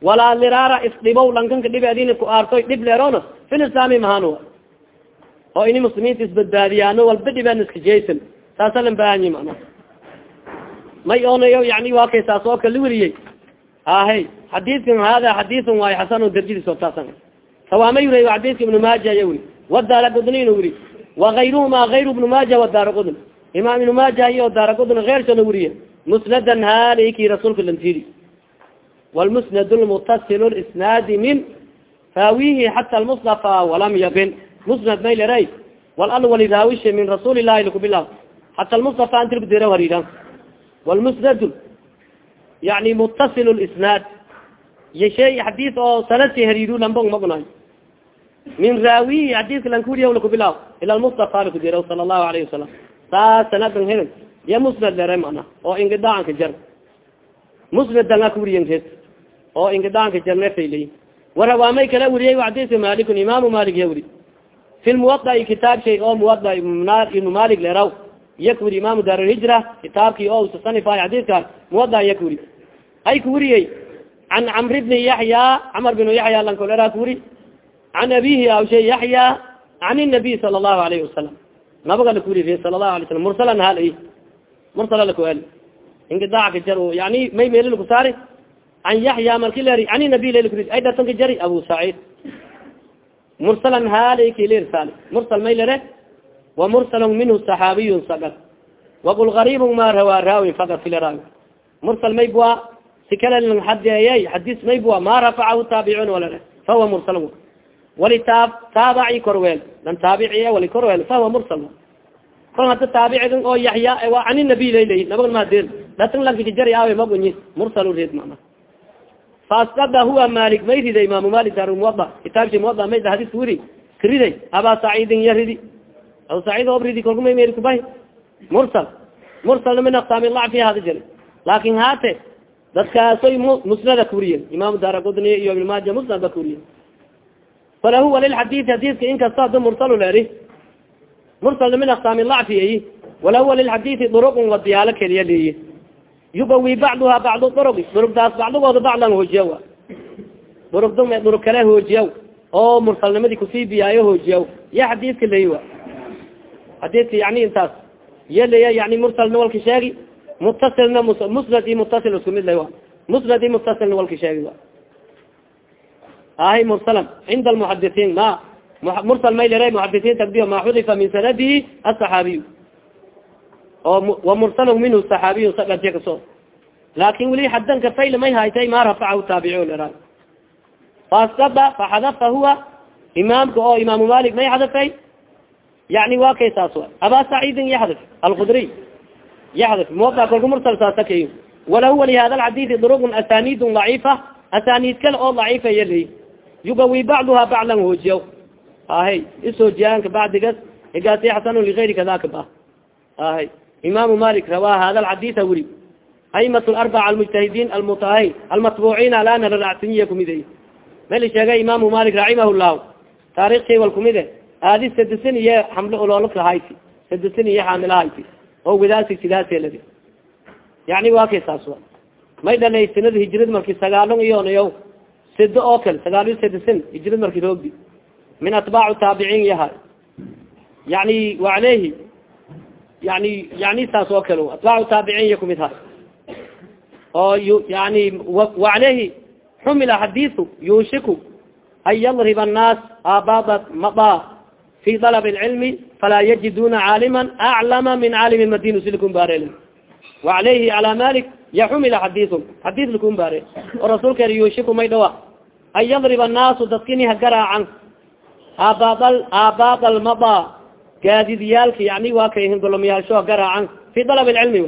walaa liraara isdhibow lankanka dhib adina ku aartoy dhib leerona filislaami mahan oo ini muslimiinta isbadbaadiyaano walba dhibaan iska jaysan saasa lan bahanyi mana may onayo yani waa kay saas oo kala weriyey ahe xadiidkan hada xadiiun waayo xasanu darjadiis oo taasan. Sawaamay wuriy xadiiska ibnu maaja aya wuri wadaara qudnina wuri wagayruhuma gayr ibnu maaja wadaara qudn imaam ibnu maaja iyo daara qudn keyrshana wuriye musnadan haliki rasuulka lantiri walmusnad lmutasil isnaadi min raawihi xata lmustafa walam yabin musnad maylera wal awali raawishe min rasuuli lahi lakubilaw hata lmustafa antirbdira hariiran walmusnadu yani mutasil lisnaad iyo shay xadiis oo sanadka hariiru lamba magnayo min raawi xadiiska lankuriya lakubilaw ila lmustafa lakudira sala allahu alayhi wasalam saa sanadan helen iyo musnad lere mana oo ingidaaanka jar musnadanga kuriyan res oo ingidaaanka jarnefaylayi warawaamay kala wuriyay xadiiska malikun imaamu malik ya wuri fi lmuwada kitaab shay oo muwada ibnu malik leraw iya kuwuri imaamu daarulhijra kitaabkii oo usasanifay xadiska muwada iya kuwuri ay kuwuriyey can camri bni yaxya camar binu yaxya lankolera kuwuri can abihi awshe yaxya can nabiy sala allahu alayhi wasalam nabaga lakuriy sala lahu alay slam mursalan hal mursala lakuel ingidaaca ka jar yani may meeli laku saari an yaxya marki leri an nabiy lalakuri ay dartan ka jari abu saciid mursalan haalay kiler saali mursal may lere wa mursalun minhu saxaabiyun sagad waqul garibun ma rawaa raawin fakad fileraawi mursal may bua sikala hadeeyey xadis may bua ma rafacahu taabicun walere fahuwa mursal wali taa taabaci korweel lan taabici wali korweel fahuwa mursal kol hada taabicin oo yaxya waa ani nabiy laylayi nabaga maadeen datin lankikajari awe magunyi mursal red mana faasada huwa malik may riday imaamu malik dar muwada kitaabshi muwada may hadis wuri kriday aba saciidin ya ridi abu saciid ob ridi kolku may meri kubahi mursal mursalna min aqsaami lacfi hada jiri laakin haate dadkaasoy musnada kuriyen imaamu daraqudni iyo ibn maaja musnad ba kuriyen falahu walilxadii xadiidka inkasta ada mursal leri mursalna min aqsaami lacfi ay walahu walilxadiidi duruqun wadiyaalo keliya leeyi yubawi bacduha bacd durug durugdaas bacdigooda bacdan hoojiya wa durug dume durug kale hoojiya oo mursalnimadii kusiibiyaayo hoojiya ya xadiidka ley wa xadiidka yani intaas ya leya yani mursalna walka sheegi mutasilna musnad i mutasil isku mid lay musnad i mutasilna walka sheegi wa ahi mursalan cinda almuxadisiin ma mursal may lere muxadisiin tagdiyo ma xudifa min sanadihi asaxaabiy oo wamursal minhu صaxaabiy sagadya kaso laakin weli hadanka fayl may haytay ma rafacahu taabici lera faskada faxadafa huwa imaamka oo imaamu malik may xadafay. Yani wa kay saas wa aba saciidin yaxdif alkudriy yaxdif muwada kolka mursal saasakay walahu walihada alxadiثi duruqun asanidun daciifa asanid kale oo daciifa yaley yugawi bacduha baclan hoojiya ahay ishoojiyaanka bacdigas higaasi xasanu ligayri kadaka ba ahay imaamu malik rawaa hada alxadisa wuri aimat larbaca almujtahidiin almutahay almatbuuciin alana raracsinya kumide mali sheegay imaamu malik raximah llahu taarikh shay wal kumide aadi sadisin iyo xamlo ololkahayti sadisin iyo xaamilahayti oo wadaasi sidaaseladi yani waa kay saas wa may dhalay sanada hijrad marki sagaalon iyonayo sido oo kale sagaal iyo sadisin hijrad marki roogdi min atbaac taabiciin yaha yani waaleyhi yani yani saas oo kale atbaac taabiciin ya kumid ha oo yani waaleyhi xumila xadiiu yuushiku an yadrib annaas abada mada fi dalab lcilmi falaa yajiduna caalima aclama min caalimi madin silikun barel waaleyhi cala malik yaxumila xadiiun xadiis likun bare oo rasuulka yuushiku may dhawa an yadrib annaasu dadkini hagaraacan aabad aabaad almada gaadidyaalka yani waa kay hingolomyaalsho hagaraacan fi dalab lcilmi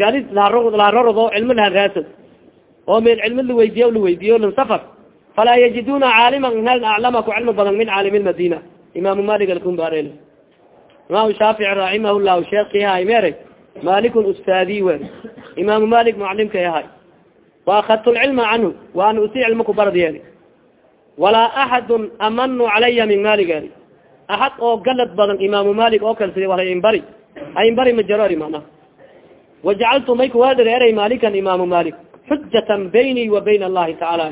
gaadid laharordo cilmi laharaadsad oo meel cilmi laweydiiyo lan safar. Falaa yajiduna caaliman hal aclama cilmi badan min caalim madina imaamu malik alkun bare imaamu shaafici raximah llahu sheekihay mere malikun ustaadi we imaamu malik mucalimka ahay waakadtu lcilma canhu waana usi cilma kubarad yeeli. Walaa axadun amanu calaya min malik eri axad oo galad badan imaamu malik oo kale sida wala inbari ainbari ma jaro eri mana wajacaltu may kuwaadhir eray malikan imaamu malik xujatan bayni wa bayn allahi tacaala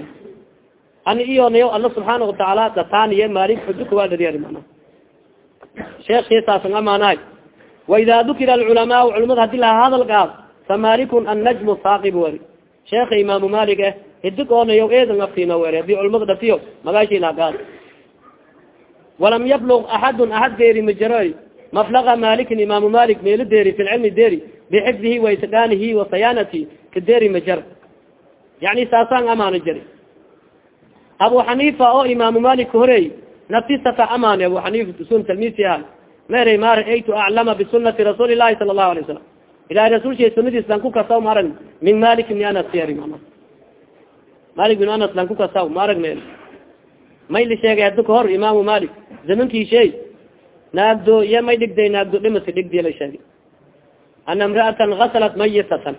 ani iyo nayo alla subxaana watacaala dataaniye malik xujo kuwaadhir eri mana sheekhiisaasan amaanahay waida dukira alculamaau culamada haddii laha hadal gaad famalikun annajmu saaqib weri sheekha imaamu malik eh hidig oonayo eedan aftiina weri haddii culamada dhatiyo magaashi laha gaad walam yablug axadun axad deeri majaroy maflaga malikin imaamu malik meelo deeri fi lcilmi deeri bixifdihi waitqaanihi wasayanati ka deeri majar yani saasaan amaano jari abu xanifa oo imaamu malik ka horeey naftisaka amaani abu xanifa sun talmisi aha mere ma ra'aytu aclama bisunati rasuuli lahi sala allahu alay salam ilahay rasulsha sunadiis lan ku kasaw ma arag min malik bni anas mana malik bin anas lan ku kasaw ma arag me may la sheegay hadda imaamu malik zamankii shay naagdo iya may dhigday naagdo dhimasi dhigdiya la sheegay ana imra'atan gasalat mayitatan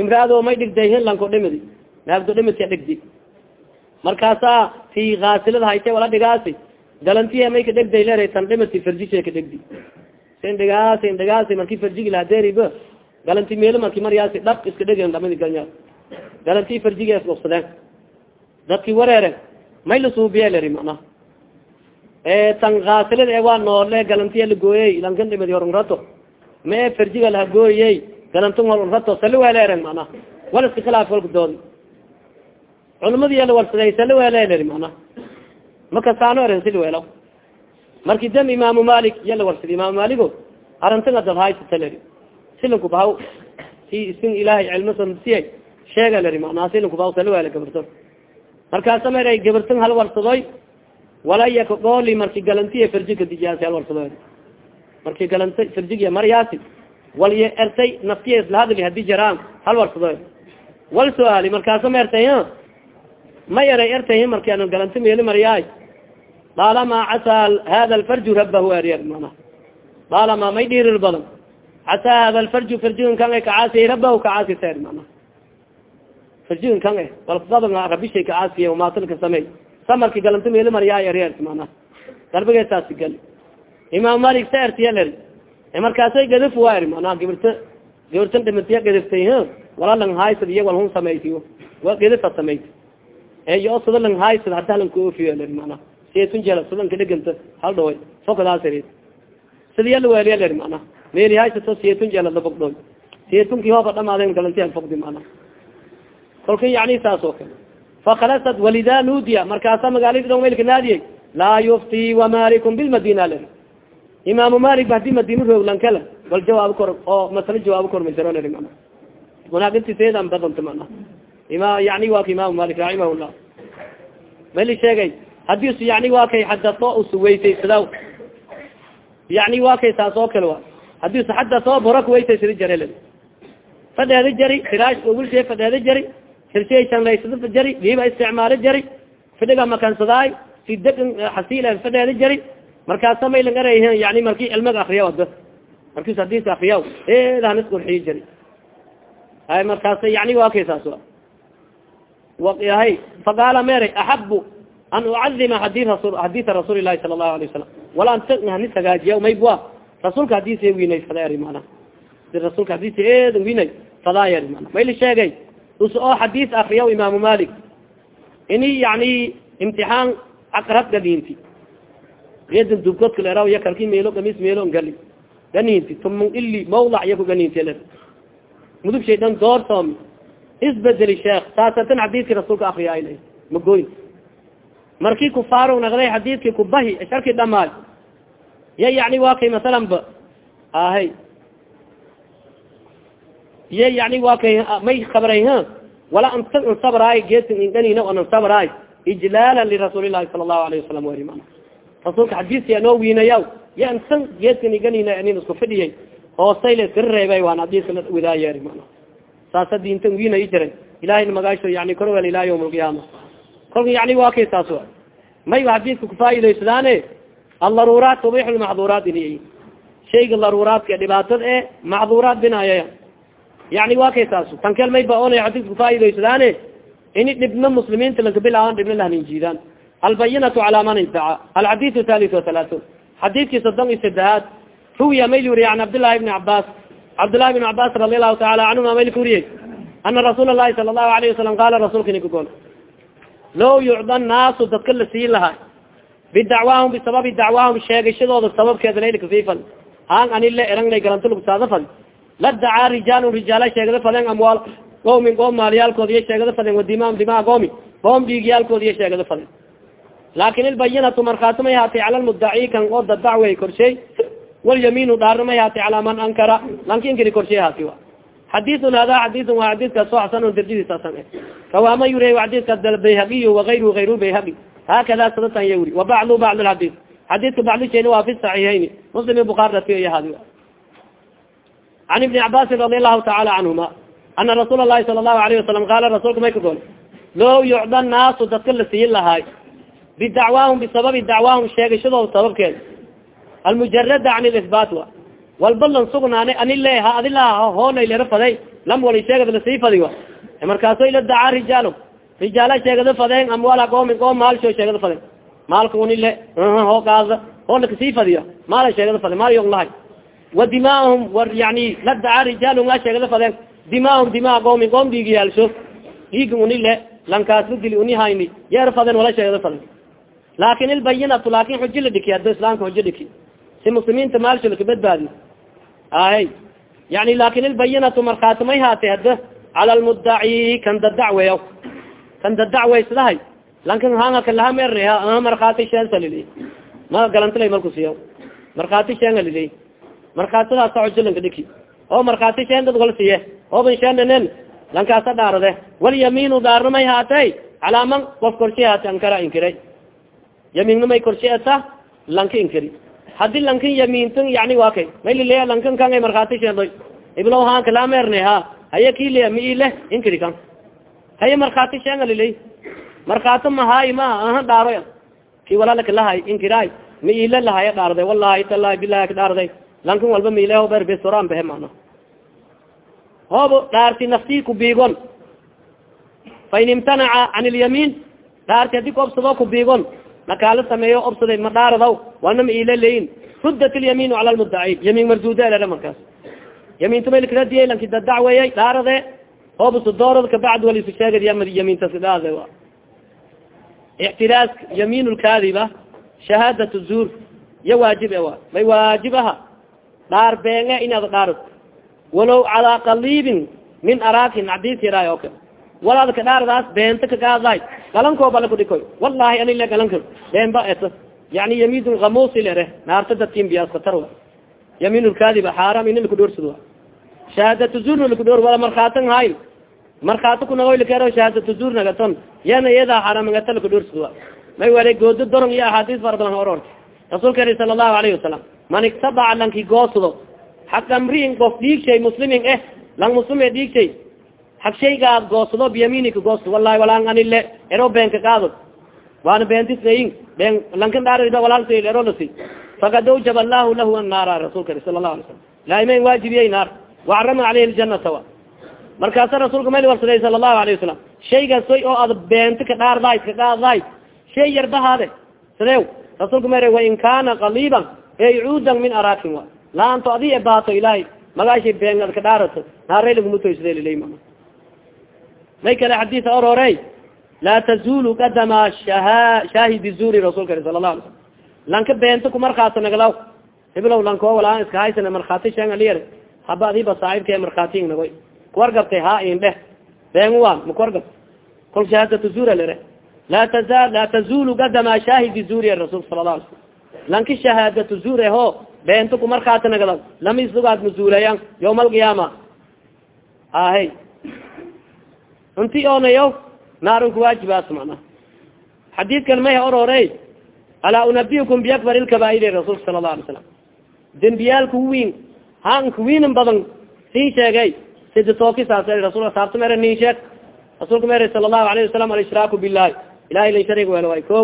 imraado may dhigday hinlanko dhimidi naagdo dhimidka dhigdi markaasaa ti gaasilada hayte wala dhigaasi galantiya may ka dhegday leera tan dhimati farjisha ka dhegdi sin dhigaasi dhigaasi marki farjigi laha deriba galanti meelo marki maryaasi dhab iska dhegen lamadi ganya galanti farjigees dhugsadeen dadki wareere may lasuubiye leri mana tan gaasilada e waa noole galantiya lagooyey lankan dhimadi horunrato ma e farjiga laha gooyey galantin horunrato sali weleeren mana wal iska khilaaf walka doodi yala warsaday sali weleleri mana makasaano eren sili welo marki dam imaamu malik yala warsadi imaamu maligo arantinga dadhaysata leri silinku bahaw si isin ilahay cilmasansiya sheega leri mana silinku bahaw sali wele gabarto markaasa mer gabartin hal warsadoy walaya kagooli marki galantiya farjiga dijaasi hal warsado marki galanta farjigiya maryaasi walya ertay naftiya isla hadli haddii jaraan hal warsado wal su'aali markaasa ma ertay ma eray ertay marki an galanti meeli maryaay? Daalama casaa hada alfarju rabahu arier mana. Daalama may dhiirir badan. Casaa hada alfarju farjigan kan kacaasiya rabahu kacaasisa mana. Farjigan kan walbadan rabishay kacaasiya maatilka samey samarki galanti meeli maryaay arier mana darbigeesaasi gali imaam malik sa ertiya leri markaasay gadif waa eri mana gibirta gibirtan dhimatiya gadiftay wala lang haysad iya wal hun samaytiyo. Wa gadifa samayt. Eyo sida lang haysad hada leri mana seetun jela sidan kadheganta hal dhaway. Fokadaas eri sida yala weeliya leri mana meeli haysato seetun jela labogdhoy seetunki hooba dhamaadeen galanti an fogdi mana kolka saas oo kale fakalasad walida nuudiya markaasa magaaladi dhan maylka naadiyey laa yufti wamalikum bilmadina leri imaamu malik ba haddii madina rooglan kale wal jawaabo kor oo masale jawaabo kor majaro leri mana munaaqibti seedan badanta mana ima yani waa ka imaamu malik raximahullah mali sheegay haddii s yani waa kay xadato usuweysaysadaw yani waa kay saas oo kale wa haddii s xadato bora kuweysaysada jare le fadheeda jari firaash wilshe fadheeda jari hirshay sanlaysada jari diiba isticmaalo jari fidhiga makansadaay si degan xasiil fadheeda jari. Markaasa maylan eray yani marki cilmiga akriya wada markis hadis akriya eedahanis qurxiyi jari. Hay markaas yani waa kay saas hay faqaala meray axabu an ucadima hadi rasul hadisa rasuuli lahi sala allahu alay wasalam wala anhanis hagaajiya maybua rasuulka hadis winay fadaeri mana rasuulka hadis eedan winay fadaayeri mana mayli sheegay us oo xadiis akriya imaamu malik ini yani imtixaan aqrab gadinti geedan dubkodka leeraw iya kalki meelo gamis meelo ngali ganinti tumun ili mawlac iya ku ganinti le mudug shay dhan doortoomi isbedeli sheekh saasatan xadiidki rasuulka akriyaay le magoyn markii kufaaro naqday xadiidki kubahi sharki dhamaay ya yani waa kay masalan ahay ya yani waa kay may kabray wala anta nsabraay geedkan inganina o nsabraay ijlaala lirasuuli lahi sala allahu alayhi wasalam weri mana rasuulka xadiiska noo wiinayaw ya insan geedkan iganina nin isku fidhiyay hoosay la reebay waan xadiiska la wadaayeeri mana saasa diintan wiinayi jiray ilahayna magaasho yani korwel ilaa yawm alqiyaama kolka yani waa kay saas wa mayba xadiiska kufaa'idaysadaane aldaruuraat tubixu lmaxduuraat ini shayga daruuraadka dhibaatada e macduuraat binayaya yani waa kay saas tankel mayba onay xadiiska kufaa'idaysadaane ini dhibna muslimiinta lankabilaaban dhibna lahanin jiidaan albayinatu cala man iddaca alxadiu thalit wathalaatun xadiidkii soddon iyo sadehaad ruwiya mayl wuriye an cabdillahi bni cabas cabdillahi bn cabas radi allahu taala canhuma mayl ka wuriyey ana rasuula lahi sala allahu alayhi wasalam qaala rasuulka nika gool low yucda naasu dadka la siin lahaa bidacwaahum bisababi dacwaahum sheegashadooda sababkeeda laylka fifan aan anile erangnay garanto lugsaada fad la dacaa rijaalun rijaala sheegada fadeen amwaal qoomin qoom maaliyaalkood iyo sheegada fadeen wadimaam dimaa qoomi qoom dhiigyaalkood iyo sheegada fadeen laakin ilbayinatu markhaati may haatay cala lmudaci kan oo dadacwey korsheey walyamiinu dhaarna may haatay calaa man ankara lanka inkiri haati wa. Xadiun hada xadiun waa xadiiskaas oo xasan dardidiisasan kawaama yuri xadiiskaas bayhaqiy waayru ayr bayhaqi. Hakada sadatan ya wuri. Wabacdu bacd lxadis xadiidka bacdisheeni waa fi saxiixayni. Muslim bukaari dadkiyahadi can ibni cabaasin radi allahu tacaala canhuma ana rasuula lahi sala allahu alayhi wasalam qaala rasuulka may ka gol low yucda naasu dadka la siin lahaay bidacwaahum bisababi dacwaahum sheegashadooda sababkeeda almujarada can lisbaat wa walba lan sugnaane ani le ha adi laha hoolay lera faday lam wali sheegad la sii fadi wa markaaso ila dacaa rijaalo rijaala sheegada fadeen amwaala qoomi qoom maalsho sheegada fadeen maalka unile hoo qaada hoo lakasii fadiya maala sheegada fade maal yong lahay wa dimaahum war yani la dacaa rijaalum la sheegada fadeen. Dimaahum dimaa qoomi qoom dhiigi yaalsho dhiigi unile lankaasla dili uni hayni. Yeer fadeen wala sheegada faden laakin ilbayinatu laakin xuji la dhiki haddo islaamka xujo dhiki. Si muslimiinta maalsho laka badbaadi. Ahay yani laakin ilbayinatu markhaati may haatay cala lmudaci kan dadacweya kan dadacwaysdahay lankan hanga kalaha merha markhaati sheensalili ma galantila marku siya markhaati markhaatidaasa xujolanka dhiki oo markhaati sheen dad wal siye ooban sheenanen lankaasa dhaarade. Walyamiinu dhaarna may haatay. Calaa man qof korshi haata ankara inkiray. Yamiinna may korshi ata lanka inkiri haddii lankan yamiintan yani waa kay. Maylilea lankan kan ay markhaati sheendoy iblow haan kalaa merne ha haya kilia mi ile inkiri kan. Haya markhaati sheenga liley markaato mahaay ma aha dhaaro ki walaalaka lahay inkiraay ma ile lahaya dhaarday wallahi talahi bilahi ka dhaarday lankan walba ma ile ber besoraan behe mana hoobo dhaarti naftii kubiigon fain imtanaca can ilyamiin dhaarti haddii ku obsado kubiigon nakaala sameeyo obsaday ma dhaaradaw wana ma ile leyin ruddat ilyamiinu cala lmudaci yamiin marduuda elere markaas yamiinta maylkradiyay lanki dadacweyay dhaarade hoobusu doorad kabacd walisu sheegad yamiintasidhaade ictiraas yamiin lkaadiba shahaadat zuur iya waajib e wa may waajib dhaar beenge inaad dhaarad walow calaa qaliibin min araakin cadis yaraay oka walaad ka dhaaradaas beenta kagaaday galankooba lakudhikoy wallahi anile galanka beenba et yani yamiin kamusi lere naarta dadkin biyaas katar wa yamiin lkaadiba xaaram ina lakudhoorsad wa shahaadat zuurna lakudhoor wala markhaatan hayn markhaati kunagoylakero shahaadat zuur nagaton yana iyadaa xaramangata lakudhoorsad may wala goodo doron iyo axaadiis fara badan oror rasuulka eri sala allahu alayhi wasalam man iktabaca lanki goosdo xaq amriin qof dhiigshay muslimin eh lang muslim e dhiigshay xag shaygaad goosdo biyamiinika goosto wallahi walaan anile ero beenka qaado waana beentisnayin been lankan dhaarida walaalsa ero lasi fakad awjaba allahu lahu annaara rasuulka eri sala allahu alay salam laiman waajibiyey naar wacarama caleyhi ljanata wa markaasa rasuulka mayl warsaday sala allahu alayh wasalam shaygasoy oo ad beenta ka dhaardayd ka qaadayd shay yar bahaade sadew rasuulka mere wain kana qaliiban ey cuudan min araakin wa. Laanto adi e baato ilaahay magaashay beenad ka dhaarato. Naarey lagumutoysdalilay ma may kale xadiisa orore laa tazulu kadama shaahidi zuri rasuulka eri sala la alay slam lanka beenta kumarkaato naglaw hiblow lanko walaan iska haysana markhaati sheen aliyar haba adiba saaxibka markhaati nagoy kuwargabtay ha in dheh. Beenuwan makuwargab kol shahaadatu zura lere laa tazulu kadama shaahidi zuri rasulka sala la alay slam lanki shahaadatu zur ho beenta kumarkhaati naglaw lama isugaad mazuulayan yawma alqiyaama ahe unti onayo naarun kuwaajibaas mana xadiidkan may orore alaa unabiukum biakbar ilkabaa'iri rasulka sala la alay slam dembiyaalka wiin hanka wiinan badan sii sheegay sida tookisaas rasul saabta mere nin sheeg rasuulka mere sala allahu alayhi wasalam alshraaku billahi ilahay lan sharig wel waay ko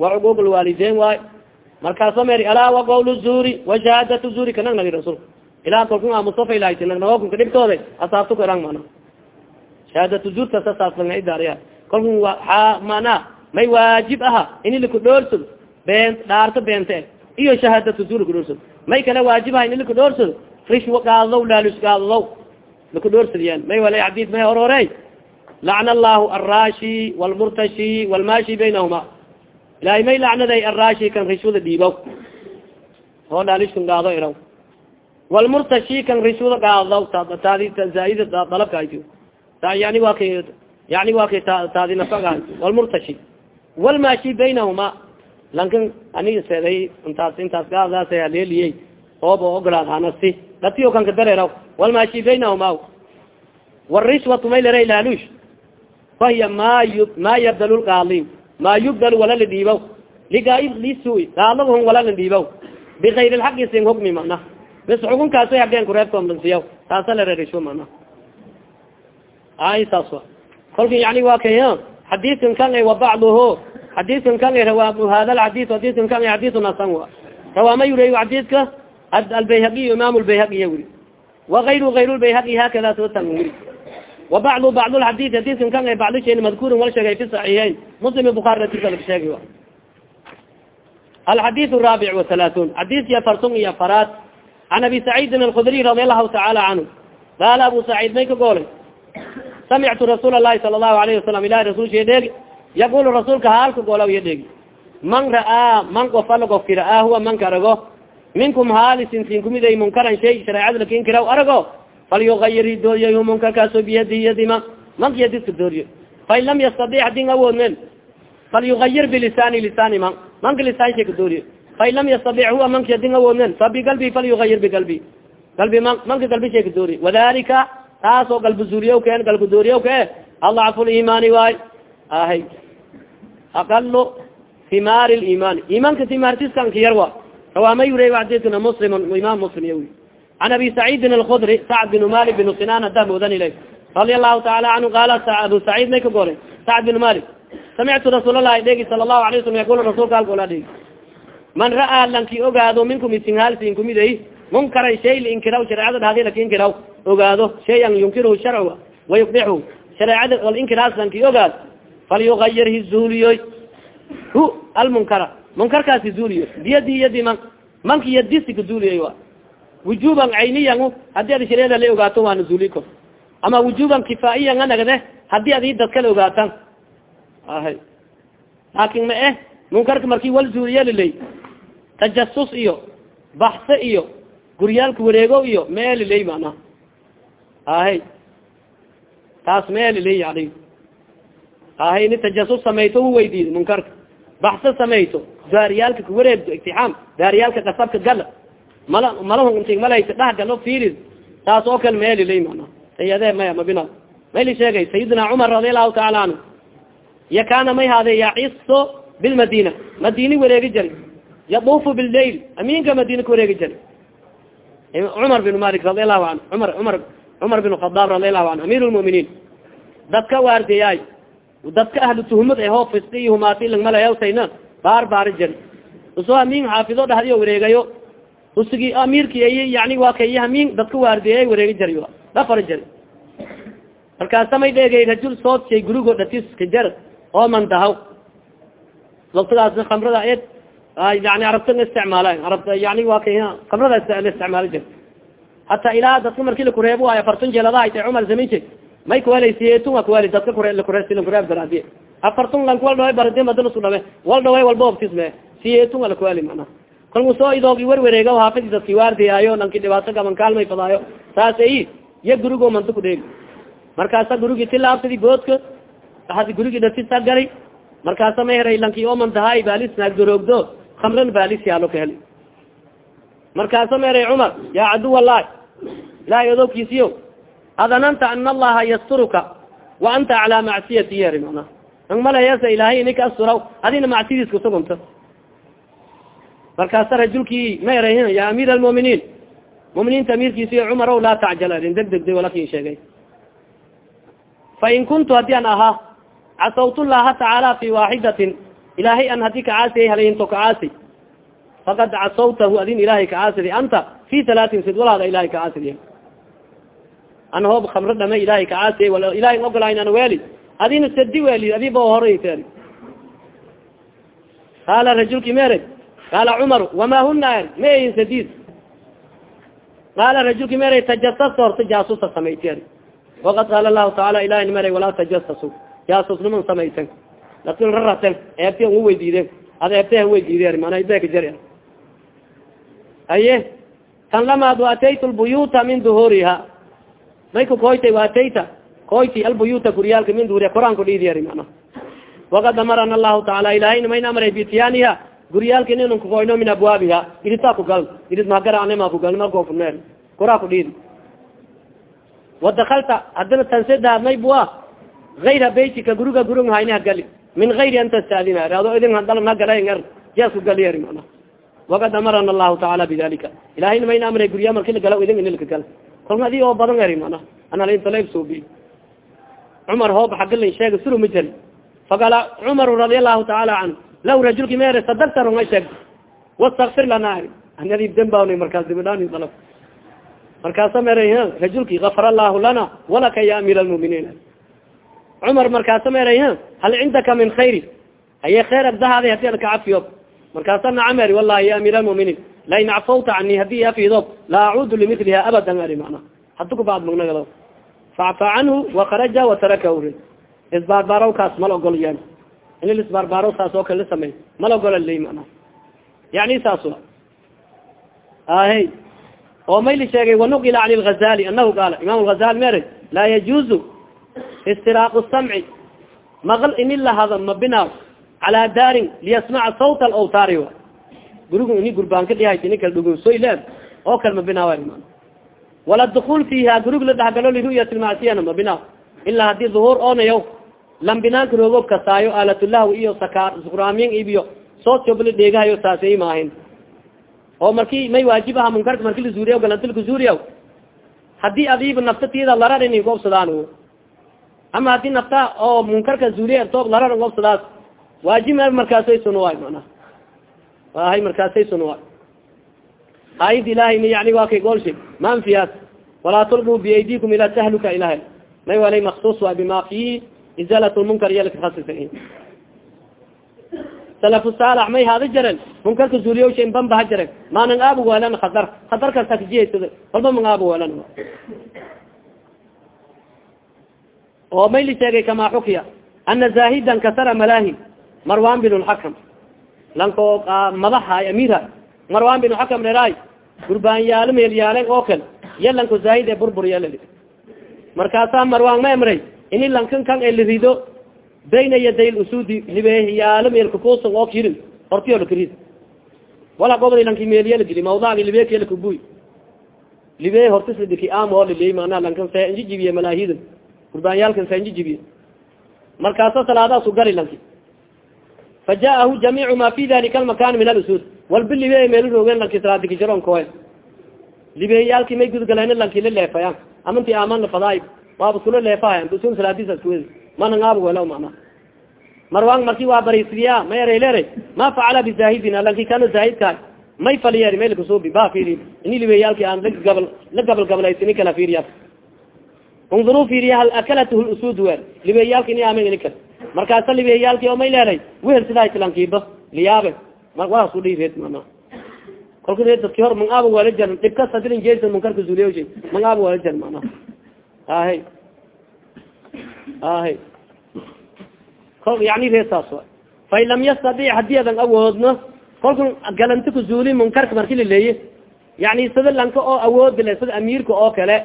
wa cuquuq lwaalideyn waay markaasa meri alaa wa qawl zuri wa shahaadatu zuri kanag nagi rasulka ilah kolkun a mustafa ilahat nagnagokun kadhibtooda asaabta ku erang mana shahaadatu zurtasasaaslangaidariya kolkun mana may waajib aha ini lakudhoorsado been dhaarto beente iyo shahaadatu zur lakudhoorsado may kale waajib aha ini lakudhoorsado rishwa gaadadow laalus gaadadow lakudhoorsadiyan may wala xadiis may horore lacna allahu alrashi walmurtashi walmashi baynahuma ilahay lacnaday alrashi kan rishwada oo dhaaliskan gaado iraw walmurtashi kan rishwada gaadadow taadi zaaida dalabka ay yani wa kay yani wa kay taadi nafaga walmurtashi walmashi baynahuma lankan aniga seeday intaas intaas gaadaas haleeliyey ooba ogolaad hanasi datiyo kanka dareeraw walmashi baynahuma wrishwatu may lera laalush fahiya ma ma yabdal lgaali ma yubdal wala la dhiibaw ligaib lisu saalabhon wala la dhiibaw bikayr lxaqi sin hugmi mana mis xukunkaaso habeen kureeb kombansiya taasa la rerisho mana ay wa kolka yani waa kay xadiidkan kan e wa bacduho xadiidkan kan e hada xadid xadiidkan kan e xadiidu nasan wa rawaama yurey xadiidka albayhaqiy imaam lbayhaqiya wuri wa ayru ayr lbayhaqi haakada soo wuri وabacd bacd lxadid xadiidkan kan ay bacdi shay madkurin wal sheegay fi صaxiixayn muslim bukaari atirka lag sheegi alxadid الرaabic وaلaثun xadiidki afartun iyo afaraad can abi saciidin alkudriy radi allahu tacaala canhu qaala abu saciid may ka goolay samictu rasuul الlahi sala الlahu alayه wasalam ilahi rasul sha dheegi yaqul rasuulka haalka goolaw iya dheegi man ra'aa man qof ala qofki ra'aa huwa manka arago minkum haalisin sin kumiday munkaran shay shareecada lakin kiraw arago Falyugayir dooriyo munkarkaaso biyadi yadima. Manka yadiska dooriyo fain lam yastadic hadin awoodnen falyugayir bilisaani lisaani man. Manka lisaan shay ka dooriyo fain lam yastadic huwa manka yadin awoodnen fa bigalbi falyugayir bigalbi. Galbi man manka galbi ka dooriyo wadalika taasoo galbi zuuriyaw keen galbi dooriyaw kee adacfu liimaani waay. Ahay aqalo himaari liimaani iimaanka timaartiskanka yar wa yuriy adidkana muslim imam muslim ya can abi saciidin alkudri sacd bin malik bin sinan hadaa moodan ilay radia allahu taala canhu qaala abu saciid may ka golay sacd bin malik samictu rasuul lahi dhegi sala allahu alay slam yaqul rasulka alkola dhegi man ra'aa lanki ogaado minkum isinhaalsin kumiday munkaran shay liinkiraw shareecada dhadi laki inkiraw ogaado shayan yunkiruhu sharcu wayubdixu shareecada alinkiraas lanki ogaad falyugayir hizuuliyoy hu almunkara munkarkaasi zuuliyo biyadi yadi man manki yadisi ka zuuliyay wa wujuban cayniyan haddii ad shareeda la ogaato waana zuuli ko ama wujuban kifaa'iyan anagde haddii ad i dadkala ogaatan ahay laakin ma eh munkarka marki wal zuuliya lilay tajasus iyo baxse iyo guryaalka wareego iyo mee lilay mana ahay taas mee lilay ali ahay ni tajasus samayto hu weydiid munkarka. Baxse samayto daariyaalka kawareegto itixaam daariyaalka kasabka gala mala malahunti malaysa dhah galo fiiri taas oo kale meelilay mana. Sayade maya mabina. Mayli sheegay sayidina cumar radi allahu taala canhu iya kaana may haade yaciso bilmadina madini wareegi jari. Yadufu billail aminka madina ka wareegi jari. Cumar bin malik radi allahu anhu. Cumar cumar cumar bin khadaab radi allahu anhu. Amir lmuminiin dadka waardiyaay dadka ahlu tuhumad eho fiski iyo humaati langmalayawtayna baar baari jari. Uso hamin xaafido dhahdiyo wareegayo usigi amirki yani waa kay hamin dadka waardiya wareegi jari dhafar jari. Markaasa may dheegay rajul soodsiy gurigo dhatis ka jar oo mandahaw waktigaas kamrada ed yani arabta la isticmaala arabta yani waa kay kamrada la isticmaali jir hataa ilaa dadka marki lakureebo waayo afartun jeelada haytay cumar zaminje may kuwelay siyeetun a kuweli dadka kure lakureeslakureeb daraadiye afartun lank wal dhaway baradi madalasu dhawe wal dhaway walba obtisme siyeetun a lakuweli mana kalku soo idoogi werwareega haafidi dadki waardiyaayo lanki dhibaato gaban kaalmay fadaayo. Saas ay iya gurigo manta kudheegi markaasa gurigi tilaabsadi boodka hadi gurigi datisa gali markaasa ma heray lanki oo mantahaay baalis naagdoroogdo kamran baalis yaalo ka heli. Markaasa ma heray cumar yaa caduw allahi ilahay odowkiisiyo adananta ana allaha yasturuka wa anta calaa macsiyati yeri mana ang malayasa ilahay inika asturaw adina macsiyadiis kusugunta markaasa rajulkii ma eray ya amiir almuminiin. Muminiinta amiirkiisiyo cumar o laa tacjal arrin deg deg de walakin sheegay. Fain kuntu haddii an ahaa casawt llaha tacaala fi waaxidatin ilahay an haddii kacaasiyay halayinto kacaasi fakad casawtahu adin ilahay kacaasidi anta fi halaatin sid walaada ilahay kacaasidi an hoob kamro dhame ilahay kacaasiyay ilahay ogolayn an weeli. Adina sadi weeli adiba horay qaala rajulki mere qaala cumar wama huna ma ayin sadid qaala rajulki mere tajasasta horta jaasusa samayti waqad qaala lahu taala ilahi mere walaa tajasasu jaasusniman samayten laakiin raraten eebti an uweydiiden ad eebte haweydiide mana beka jar aye tan lamaad waataytu lbuyuta min duhuriha mayka koytay waatayta koyti albuyuta guryaalka min duhuriha koraanku dhiidiyari mana wakad amarana allahu taala ilahayna mayna amray bitiyaniha guryaalka inaynan kukoyno min abwaabiha iritaa kugal irid magaracnima kugal markofune koraa kudhiidi wadakalta hadana tansedaad may bua ayra beytika guriga gurug hayni hagali min ayri an tastadina ado idin hadal nagala er jeesku galiyari mana wakad amarana allahu taala bidalika ilahayna mayna amray gurya marki lagala idin inilka gal. Kolma adi oo badan eri mana analintalaysubi cumar hoob xagalin sheega suru ma jari faqala cumar radi allahu taala canhu law rajulki mere sadakta runga sheeg wastakfir lana anadib dembawna markaas dibidhaan dalab markaasa mere rajulki gafar allahu lana walaka ya amiir almuminiin cumar markaasa mere hal cindaka min khayri aye khayr agdahaada haddii an kacafiyo markaasa nacam eri wallahi ya amiir almuminiin lain cafawta cani haddii afido la acuudu limiliha abadan eri mana hadu kubacd magnagado facfa canhu wakaraja wataraka uri isbaarbaarow kaas mal ogol yan in isbaarbaarow saas oo kale samey mal ogola ley mana? Yani saas ahe oo mayli sheegay wanuqila can lgazali anahu qaala. Imam lgazali mere laa yajuzu istiraaqu samci maqal ini lahado mabinaaw calaa daarin liyasmaca sawta alawtaari wa. Gurigu ini gurbaanka dhihay ini kala dhugunsoy leed oo kale mabinaaw man wala dukul fiiha gurig la dhexgalo liruyat lmacsiyana mabinaaw ilaa haddii duhuur oonayo lambinaanka roogob kasaayo aalatulahw iyo sakaar sukraamin ibiyo soosjobla dheegahayo saasay maahin. Oo marki may waajib aha munkarka marki lazuuriya galantilka zuuriya haddii adiiba nafta tida lararin gobsadaan ama haddii nafta oo munkarka zuuriya ertoob lararin gobsadaas waajib me markaasay sunuwaay mana hay markaasay sunuwaay aayad ilahay yani waa kay goolshay manfiyaas walaa tulquu biaydikum ila tahluka ilahay may walay maksus waay bima fi izalat lmunkar iya lakaasisa salafu saalax may haada jaren munkarka zuuliyawsha in bamba ha jaren maanan aabu weelan khadar khadar kasta kajihaysada walba mang aabu weelan oo may li sheegay kamaa xukiya ana zaahidan kasara malaahi marwan bin lxakam lanko madaxa amiirha marwan bin xakam dheeraay gurbaan yaalo meel yaalen oo kale iya lanko zaahid ee burbur yalal markaasaa marwan ma emray ini lankan kan e lirido bayna yaday usudi. Libehiyaalo meelkakusan oo kirin. Hortiyo lakarid wala gobod lanki meeliya lagili mawdaagi libekiya lakabuy libe hortis ladiki am oo liliy mana lankan se inji jibiye malaahida gurbaanyaalkan se inji jibiye markaasa salaadaasu gari lanki fa jaahu ma fi dalika almakan min alusud walba libe meelu roogen lanki salaadikijaron koe libehiyaalki may gudgalayna lanki la leefaya amanti aamana fadaay waaba kula leefahay usun salaadisa iskuwed mana ngaab wela mana marwan marki waa barisiya ma erelere ma facala bizahidina lanki kana zahidka may faliyer may lakasubi ba firi ini liweyaalki aan lagabal la gabal gabalaysin kala firiya unduruu firiya hal akalat lusud wel liweyaalki ini amen ini markaasa liweyaalki oo may leeray wehel sidaa lankiba liyaabe. Mar waa su dhiibeed mana kolka dadki hor mang aaba wala jar dhibkas hadirin jesan munkarka zuliya mang aaba wala jar mana ahe ahe yani reesaas wa fain lam yastadic haddii adan awoodno kolka galanti kuzuuli munkarka marki laleeye yani sida lanka oo awood le sida amiirka oo kale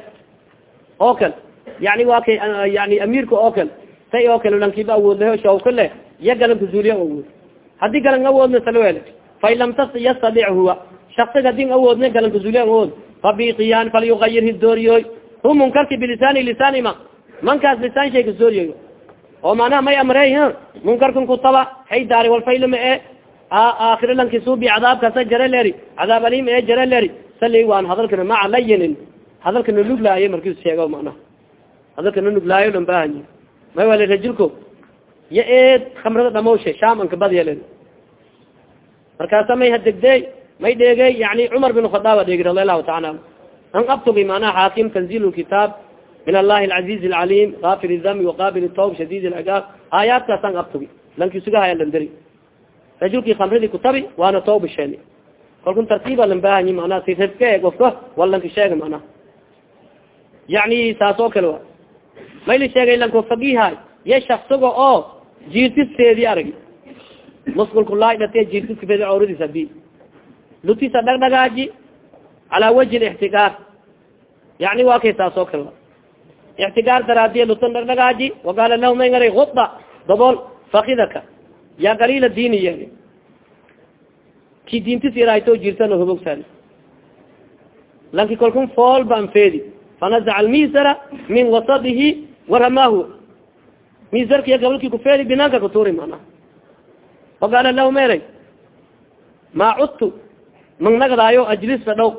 oo kale yani waa kay yani amiirka oo kale say oo kale lankiba awoodlaho shawka le iya galan kuzuuliya awood haddii galan awoodna salwele fain lam yastadic huwa shaksiga hadin awoodna galan kuzuuliya awood fabikiyan falyugayir hidooriyoy hu munkarki bilisaani lisaanima mankaas lisaan shay kasooriyo oo macnaha may amrey munkarkan kutaba hay daari walfaylama e aakhira lankisuubi cadaabkasa jare leri cadaab alim ee jare leri sali waan hadalkana maca layinin. Hadalkana nuglaayo markis sheego macnaha hadalkana nuglaayo dhan bahanyi may wali rajulko ya eed khamrada dhamawshe sham anka badyale markaasa may hadegdey may dheegey yani cumar bin khadaaba dheegi radi allahu taala an abtugi manaha xaakim tanzil kitaab min allahi alcaziz alcalim gafir dami waqabil tawb shadid lciqaab aayaadkaas an abtugi lankisugahayalandari rajulkii kamridii kutabi waana tooba sheeni kalkun tartiiba lan baahanyi manaa si rifke ofka walanka sheega manaa yani saas oo kale wa mayla sheegay lanko fagihay ye shaksiga oo jiirtisfeedi aragi muskulkulaay dhate jiirtiskafeedi cawradiisa bi lutisa dhagdhagaaji calaa waji lixtigaar yani waa kay saas oo kale ixtigaar daraadiya lutan dhagdhagaaji waqaala lahu may ngaray uda dabool fakidaka ya qaliila diiniya ki diintis irayto jirtano hobogsan lanki kalkun fool ban feedi fanazaca almisara min wasadihi waramahu misarkiya gabalki kufeedi binaanka kuturi mana waqaala lahu meray maa cudtu mang nagadaayo ajlisa dhow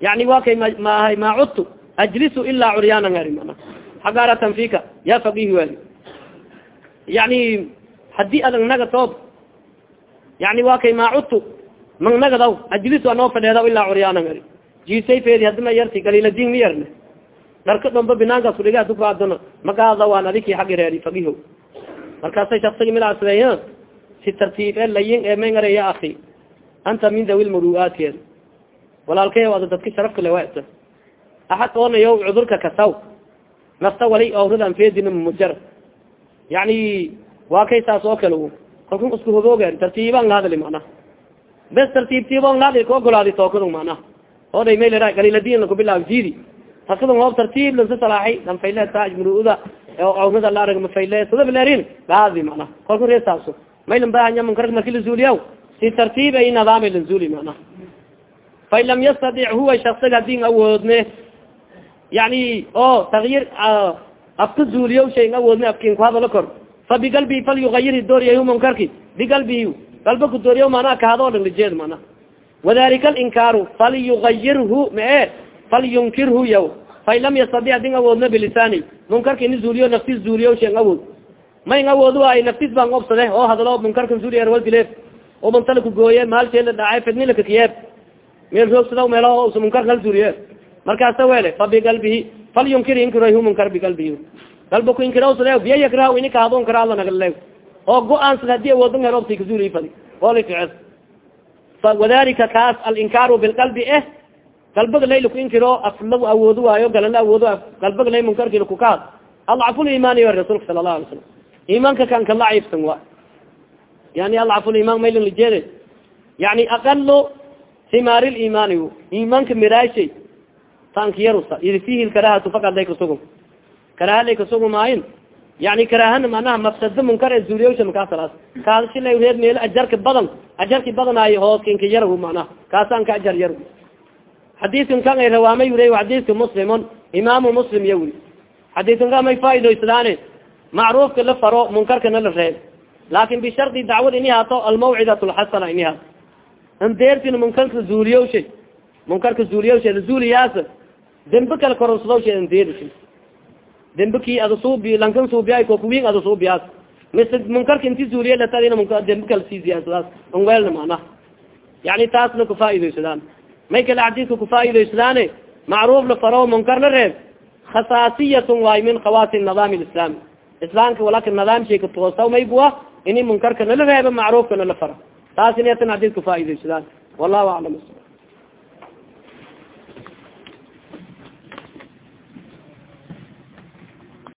yani wa kay maahay maa cudtu ajlisu ilaa curyaana ngari mana. Xagaaratan fika ya faqihi wali yani haddii adag naga toob yani wa kay maa cudtu mang nagadaw ajlisu anoo fadheedaw ilaa curyaana ngari jiisay feedi hadima yarti galiladin mi yarne. Dharka dhomba binaankaas kudhiga magaada waan adiki xagi reeri fagiho markaasay shaksigi milaasleey si tartiib e layin ee may ngare ya aki anta min dawi lmuruaatiyen walaalkay ada dadka sharafka lewaata axad oonayo cudurka kasaw nafta wali awradan feedina mujar. Yani waa kay saas oo kale kalkun isku hogoogen tartiiban lahadli mana bes tartiibtiibon lahadli ka ogolaadi tookadu mana oday maylera galiladin kubilaaw jidi takada hoob tartiib lansa salaaxay lanfayle taaj muruuda awrada la arag mafayle sadablerin laadi mana kalku reesaaso maylan bahanya munkarka marki lazuuliyaw si tartiib ay nidaamay lanzuuli mana fain lam yastadic huwa shaksiga hadin awoodne yani o takyir afka zuuliya shay awoodne afkin ku hadalo kor fa bigalbi fal yugayir dooriya munkarki bigalbi galba ku dooriya mana kahado dhan lijeed mana wadalika alinkaaru falyugayirhu mae falyunkirhu yaw fain lam yastadi adin awoodna bilisaani munkarka zuuliyo naftis zuuliyo shan awood mayn awoodu ay naftis baan obsade oo hadlo munkarka zuuliya erwaldileef oo mantala kugooye maalsheela dhacay fidnilakakiyeeb meel roogsada meelaha usa munkarka hal zuuliye markaasa wele fa bigalbihi falyunkir inkirhu munkar bigalbihi galba ku inkirasade biya yakraha ini kahadon karaala nagale oo go'aansad haddii awoodin herobti kazuuliyi fadi oli fices wadalika kaas alinkaaru bilqalbi eh galbaga layla inkiro afla awoodo waayo galana awoodo galbaga lay munkarki kukaad adcafulimaani yo rasuulka sala lahu alay salam imaanka kan ka laciifsan wa yani adcafuliman maylin lijeede yani aqalo simaari limaani imaanka miraashay tankiyarusa id fihi lkarahatu fakad lay kasugum karaha lay kasugum maayin yani karahana manaha mafsado munkar e zuuliyawsha makaasalaas kaasila reer meel ajarka badan ajarki badanaayo hooskinka yarhu manaha kaasaan ka ajar yar xadiiskan kan ay rawaamay wuriy xadiiska muslimon imaamu muslim iya wuri may faa'idaysadaane macruufka la faro munkarkana la reeb laakin bishardi dacwad ini haato almawcidat lxasana ini haato andeertin munkarka zuuliyawshay munkarka zuuliyawsha zuuliyaas dembe kala koronsadaw andeerish dembe ki ada suubi lankan suubiya kokuwin ada suubiyaas mise munkarka inti zuuliya latadina dembe kala siisiyasadaas onweelna macnaha yani taasna kufaaidaysadaan may kale xadiiska kufaa'idaysadaane macruuf la faro munkar la reeb. Khasaasiyatun waay min khawaasi nidaam lislaami islaamka walaka nidaamshika toosaw may bua ini munkarka nala reeba macruufka nala faro taas inatan xadiis kufaaidaysadaan wallahu aclam